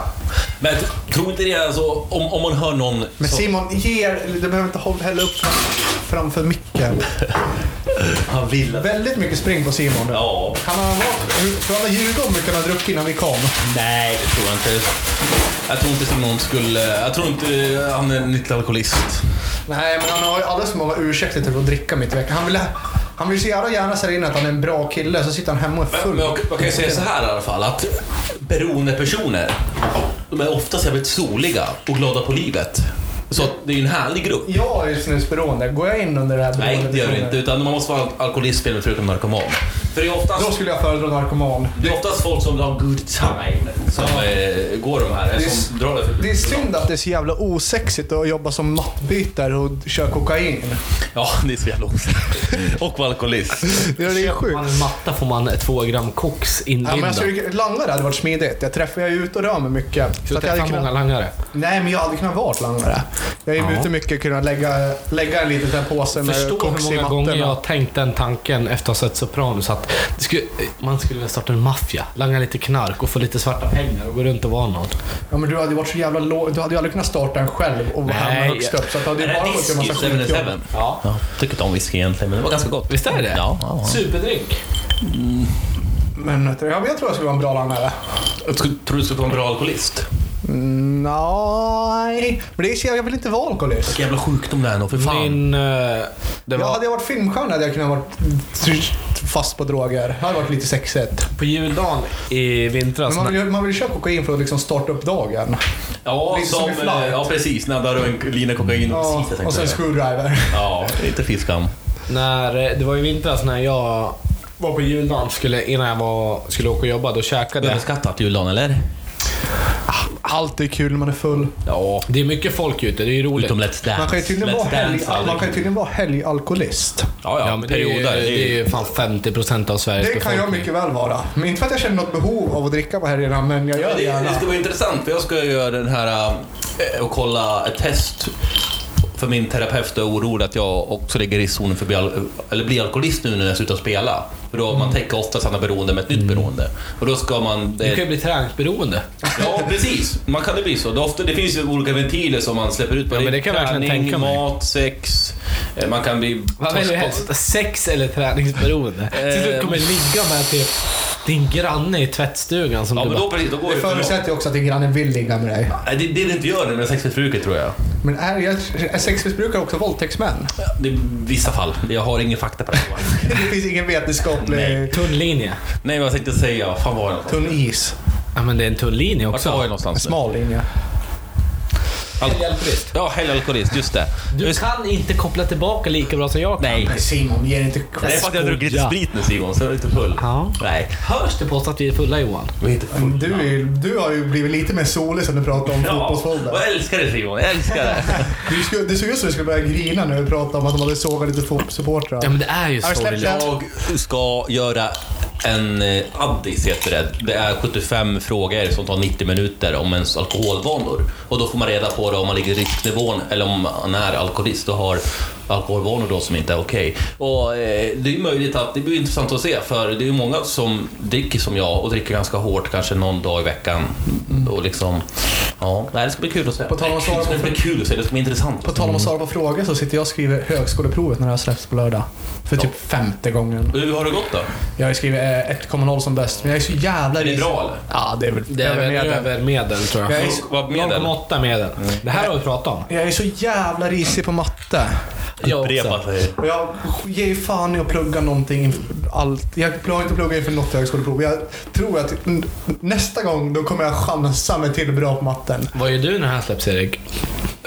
A: Men tror inte det är alltså, om, om man hör någon...
B: Men
A: som-
B: Simon, ger, du behöver inte hålla- hälla upp fram, framför micken.
A: Han vill.
B: Väldigt mycket spring på Simon nu.
A: Ja.
B: Kan han Tror han har ljugit om hur mycket han har druckit innan vi kom?
A: Nej, det tror jag inte. Jag tror inte Simon skulle... Jag tror inte han är en nyttig alkoholist.
B: Nej, men han har ju alldeles många ursäkter till att dricka mitt i veckan. Han vill, han vill så jävla gärna säga in att han är en bra kille, så sitter han hemma och är full.
A: Men jag, jag kan ju säga så här i alla fall att beroendepersoner, de är oftast jävligt soliga och glada på livet. Så det är ju en härlig grupp.
B: Jag är snusberoende. Går jag in under det här
A: Nej, det gör du inte. Utan man måste vara alkoholist, och narkoman. För det är oftast,
B: Då skulle jag föredra narkoman.
A: det är oftast folk som har good time som eh, går de här,
B: Det är-
A: som drar det för
B: Det är synd att det är så jävla osexigt att jobba som mattbytare och köra kokain.
A: Ja, det är så jävla osexigt. Och vara alkoholist.
B: Ja, det är
C: Köper man
B: sjukt.
C: en matta får man två gram koks
B: Ja, men jag skulle, langare hade varit smidigt. Jag träffar jag är ute och rör mig mycket.
C: Du
B: Så att jag hade
C: träffar många
B: kunnat,
C: langare.
B: nej, men jag hade kunnat vara langare. Jag är
C: Ja.
B: ute mycket och kunnat lägga, lägga en liten påse med
C: Förstå
B: koks
C: hur
B: i
C: många gånger jag har tänkt den tanken efter att ha sett Sopranos. Att det skulle, man skulle vilja starta en maffia, langa lite knark och få lite svarta pengar och gå runt och vara någon.
B: Ja, men du hade ju varit så jävla låg. Du hade ju aldrig kunnat starta en själv och hamna högst upp. Så att du hade
A: Är
B: ju
A: det
B: bara till en
A: whisky
B: massa skitjobb.
A: 7-Eleven?
C: Ja.
A: Ja, tycker inte om whisky egentligen, men det var ganska gott.
C: Visst är det det?
A: Ja, ja, ja.
C: Superdrink.
B: Ja, men jag tror jag skulle vara en bra langare.
A: Jag tror tror du skulle vara en bra alkoholist?
B: Nej, men det är så, jag vill inte vara alkoholist.
A: Vilken jävla sjukdom det är nog, för fan.
C: Min... eh, det
B: Jag
C: var,
B: hade jag varit filmstjärna hade jag kunnat vara fast på droger. Det hade varit lite sexigt.
C: på juldagen i vintras.
B: Men man vill, man vill köpa kokain för att liksom starta upp dagen.
A: Ja,
B: Lite som
A: som,
B: i Flight.
A: eh, ja precis. När du en lina kokain.
B: Ja,
A: precis, jag
B: och sen screwdriver.
A: Ja, inte fiskam.
C: När, eh, det var i vintras när jag var på juldagen skulle, innan jag var, skulle åka och jobba. Då käkade jag.
A: Överskattat juldagen, eller?
B: Allt är kul när man är full.
A: Ja.
C: Det är mycket folk ute, det är roligt.
A: Utom Let's Dance.
B: Man kan ju tydligen, vara, helg, man kan ju tydligen vara helgalkoholist.
A: Ja, ja,
C: Ja, men det, är, ju-
A: perioder.
C: det är fan 50% av Sveriges
B: Det kan jag
C: befolkning.
B: mycket väl vara. Men inte för att jag känner något behov av att dricka på helgerna, men jag gör
A: Ja,
B: det
A: det, det
B: gärna.
A: ska vara intressant, för jag ska göra den här eh, och kolla ett test. För min terapeut är orolig att jag också ligger i zonen för att bli, al- eller bli alkoholist nu när jag slutar spela. För då man täcker ofta samma beroende med ett nytt beroende. Och då ska man...
C: Du kan ju bli träningsberoende.
A: Ja, precis. Man kan det bli så. Det, ofta, det finns ju olika ventiler som man släpper ut på.
C: Ja, men det kan
A: Träning,
C: tänka mig.
A: mat, sex. eh, Man kan bli...
C: Vad väljer du helst? Sex eller träningsberoende? Till slut kommer ligga med till Din granne i tvättstugan som
A: Ja,
C: du
A: men
C: bara...
A: då, precis, då går
B: Det förutsätter ju också att din granne vill ligga med dig.
A: Nej, det, det det inte gör det med sexmissbruket tror jag.
B: Men är, är sexmissbrukare också våldtäktsmän?
A: Det är vissa fall. Jag har ingen fakta på det.
B: Det finns ingen vetenskaplig
C: Tunn linje.
A: Nej, men jag tänkte säga, fan var det
B: tunn is.
C: Ja, men det är en tunn linje
A: Vart var jag
C: också.
A: någonstans? nu?
B: Smal linje.
C: Helgalkoholist.
A: Ja, helgalkoholist, just det.
C: Du
A: Just-
C: kan inte koppla tillbaka lika bra som jag kan.
A: Nej.
B: Men Simon, ge inte
A: Det är för att jag har druckit lite sprit nu Simon, så jag är lite full.
C: Ja.
A: Nej,
C: Hörs det på oss att vi är fulla Johan?
A: jag är inte full.
B: Du, är, du har ju blivit lite mer solig sen du pratade om
A: Ja, och
B: fotbollsvåldet.
A: jag älskar det Simon, jag älskar det.
B: Du skulle, det såg ut som du skulle börja grina när du pratade om att de hade sågat lite fotbollssupportrar.
C: Ja men det är ju
B: du
C: så.
A: Jag ska göra en eh, Addis heter det. Det är 75 frågor som tar 90 minuter om ens alkoholvanor. Och då får man reda på det om man ligger i risknivån eller om man är alkoholist och har alkoholvanor då som inte är okej. Och eh, det är möjligt att det blir intressant att se för det är ju många som dricker som jag och dricker ganska hårt kanske någon dag i veckan. Och liksom, ja, nej, det ska bli kul att se.
B: På tal om att svara
A: det ska
B: på-
A: bli kul att se, det ska bli intressant.
B: På tal om att svara på frågor så sitter jag och skriver högskoleprovet när det här släpps på lördag. För typ femte gången.
A: Hur har det gått då?
B: Jag har skrivit eh, 1,0 som bäst, men jag är så jävla
A: Är det bra eller?
B: Ja, det är väl
C: Det är väl
B: medel.
C: över medel tror jag.
B: Jag är-
A: Vad medel?
C: 0,8 medel. Det här har vi pratat om.
B: Jag är så jävla risig på matte.
C: Jag
A: Upprepa sig.
B: Och jag ger ju fan i att plugga någonting inför allt. Jag har inte pluggat inför något högskoleprov. Jag tror att nästa gång då kommer jag chansa mig till bra på matten.
C: Vad gör du när här släpps Erik?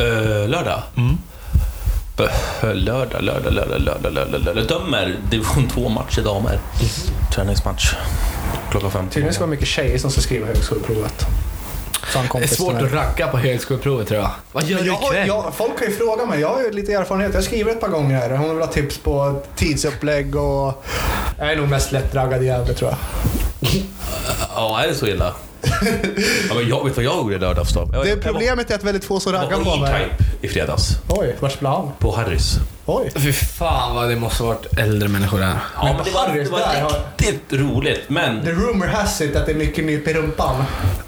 A: Uh, lördag?
C: Mm.
A: Lördag, lördag, lördag, lördag, lördag, lördag. Dömer division 2 match i damer. Träningsmatch. Klockan fem.
B: Tydligen ska det vara mycket tjejer som ska skriva högskoleprovet.
C: Det är svårt att racka på högskoleprovet tror jag. Vad gör du ikväll?
B: jag, folk kan ju fråga mig. Jag har ju lite erfarenhet. Jag skriver ett par gånger. Hon vill ha tips på tidsupplägg och... Jag är nog mest lättraggad jävel tror jag.
A: Ja, är det så illa? Ja, men jag vet vad jag gjorde i lördags då. Jag,
B: Det
A: jag
B: problemet är att väldigt få som raggar på mig.
A: I fredags.
B: Oj, vart skulle han?
A: På Harrys.
B: Oj.
C: Fy fan vad det måste ha varit äldre människor där.
A: Ja, men det var,
B: Harrys,
A: det var
B: där har-
A: riktigt roligt. Men
B: The rumor has it att det är mycket nyp i rumpan.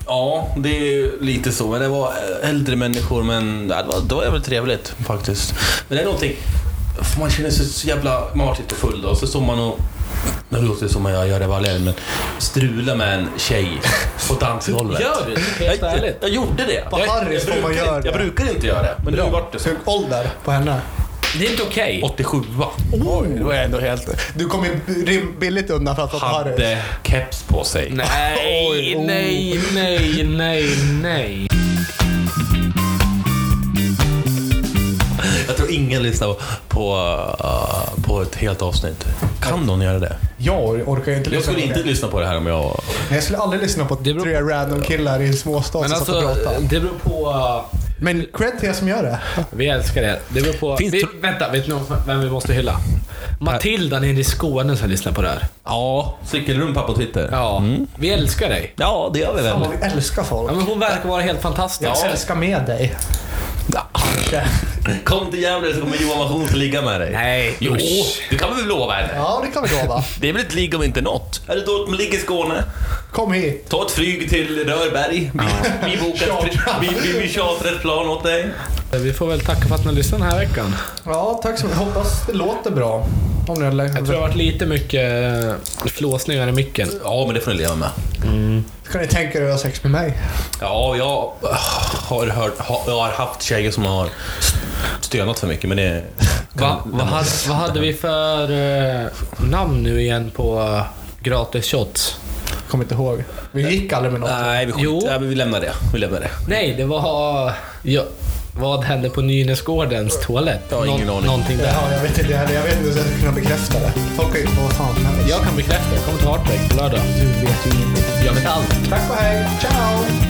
A: ja, det är ju lite så. Men det var äldre människor, men det var, det var jävligt trevligt faktiskt. Men det är någonting, man känner sig så jävla... Man var lite full då, och så står man och nu låter det som att jag gör det Valell, men strula med en tjej på dansgolvet.
C: Gör du? Helt
A: jag,
C: ärligt.
A: jag gjorde det.
B: På
A: jag,
B: Harrys får man
A: brukar
B: göra
A: inte- Jag
B: det.
A: brukar inte göra det, men nu vart det så.
B: Hög ålder på henne.
C: Det är inte okej.
A: 87
B: Oj, det var ändå helt... Du kom ju billigt undan för att vara Harrys.
A: hade keps på sig.
C: Nej,
B: Oj, oh.
C: nej, nej, nej, nej.
A: Jag tror ingen lyssnar på, uh, på ett helt avsnitt. Kan någon göra det?
B: Jag orkar ju inte
A: Jag
B: lyssna
A: skulle
B: på
A: inte
B: det.
A: lyssna på det här om jag...
B: Jag skulle aldrig lyssna på
C: Det beror-
B: tre random killar i en småstad
C: Men
B: som satt och
C: alltså,
B: pratade.
C: det beror på...
B: Men cred till er som gör det.
C: Vi älskar det. Det beror på...
A: Finns
C: vi,
A: tro-
C: vänta, vet ni vem vi måste hylla? Matilda nere i Skåne som lyssnar på det här.
A: Ja, cykelrumpa på Twitter.
C: Ja, vi älskar dig.
A: Ja, det gör vi
B: Fan
A: väl.
B: vad vi älskar folk.
C: Ja, men hon verkar vara helt fantastisk.
B: Jag älskar med dig.
A: Kom till Gävle så kommer Johan Masons ligga med dig.
C: Nej,
A: Jo,
C: usch.
A: det kan vi väl lova eller?
B: Ja, det kan vi lova.
A: Det är väl ett ligg om inte något? Är det då att man ligger i Skåne?
B: Kom hit.
A: Ta ett flyg till Rörberg. Vi, vi, bokar ett, vi, vi, vi ett plan åt dig.
C: Vi får väl tacka för att ni har lyssnat den här veckan.
B: Ja, tack så mycket. Hoppas det låter bra. Om ni har lä-
C: Jag tror det har varit lite mycket eh, flåsningar i micken.
A: Ja, men det får ni leva med.
B: Ska ni tänka er att ha sex med mig?
A: Ja, jag har, hört, har haft tjejer som har stönat för mycket, men det...
C: Va, vad, hade, vad hade vi för eh, namn nu igen på uh, gratis shots?
B: Kommer inte ihåg. Vi gick aldrig med något.
A: Nej, vi, skit,
C: Jo.
A: men vi lämnar det. Vi lämnar det.
C: Nej, det var... Ja, vad hände på Nynäsgårdens toalett?
A: Jag har ingen aning.
C: Någonting där.
B: Ja, jag vet inte heller. Jag vet inte om jag ska kunna bekräfta det. Folk kan ju få vad fan som helst.
C: Jag kan bekräfta, jag kommer till Heartbreak på lördag.
B: Du vet ju ingenting.
C: Jag vet allt.
B: Tack och hej. Ciao!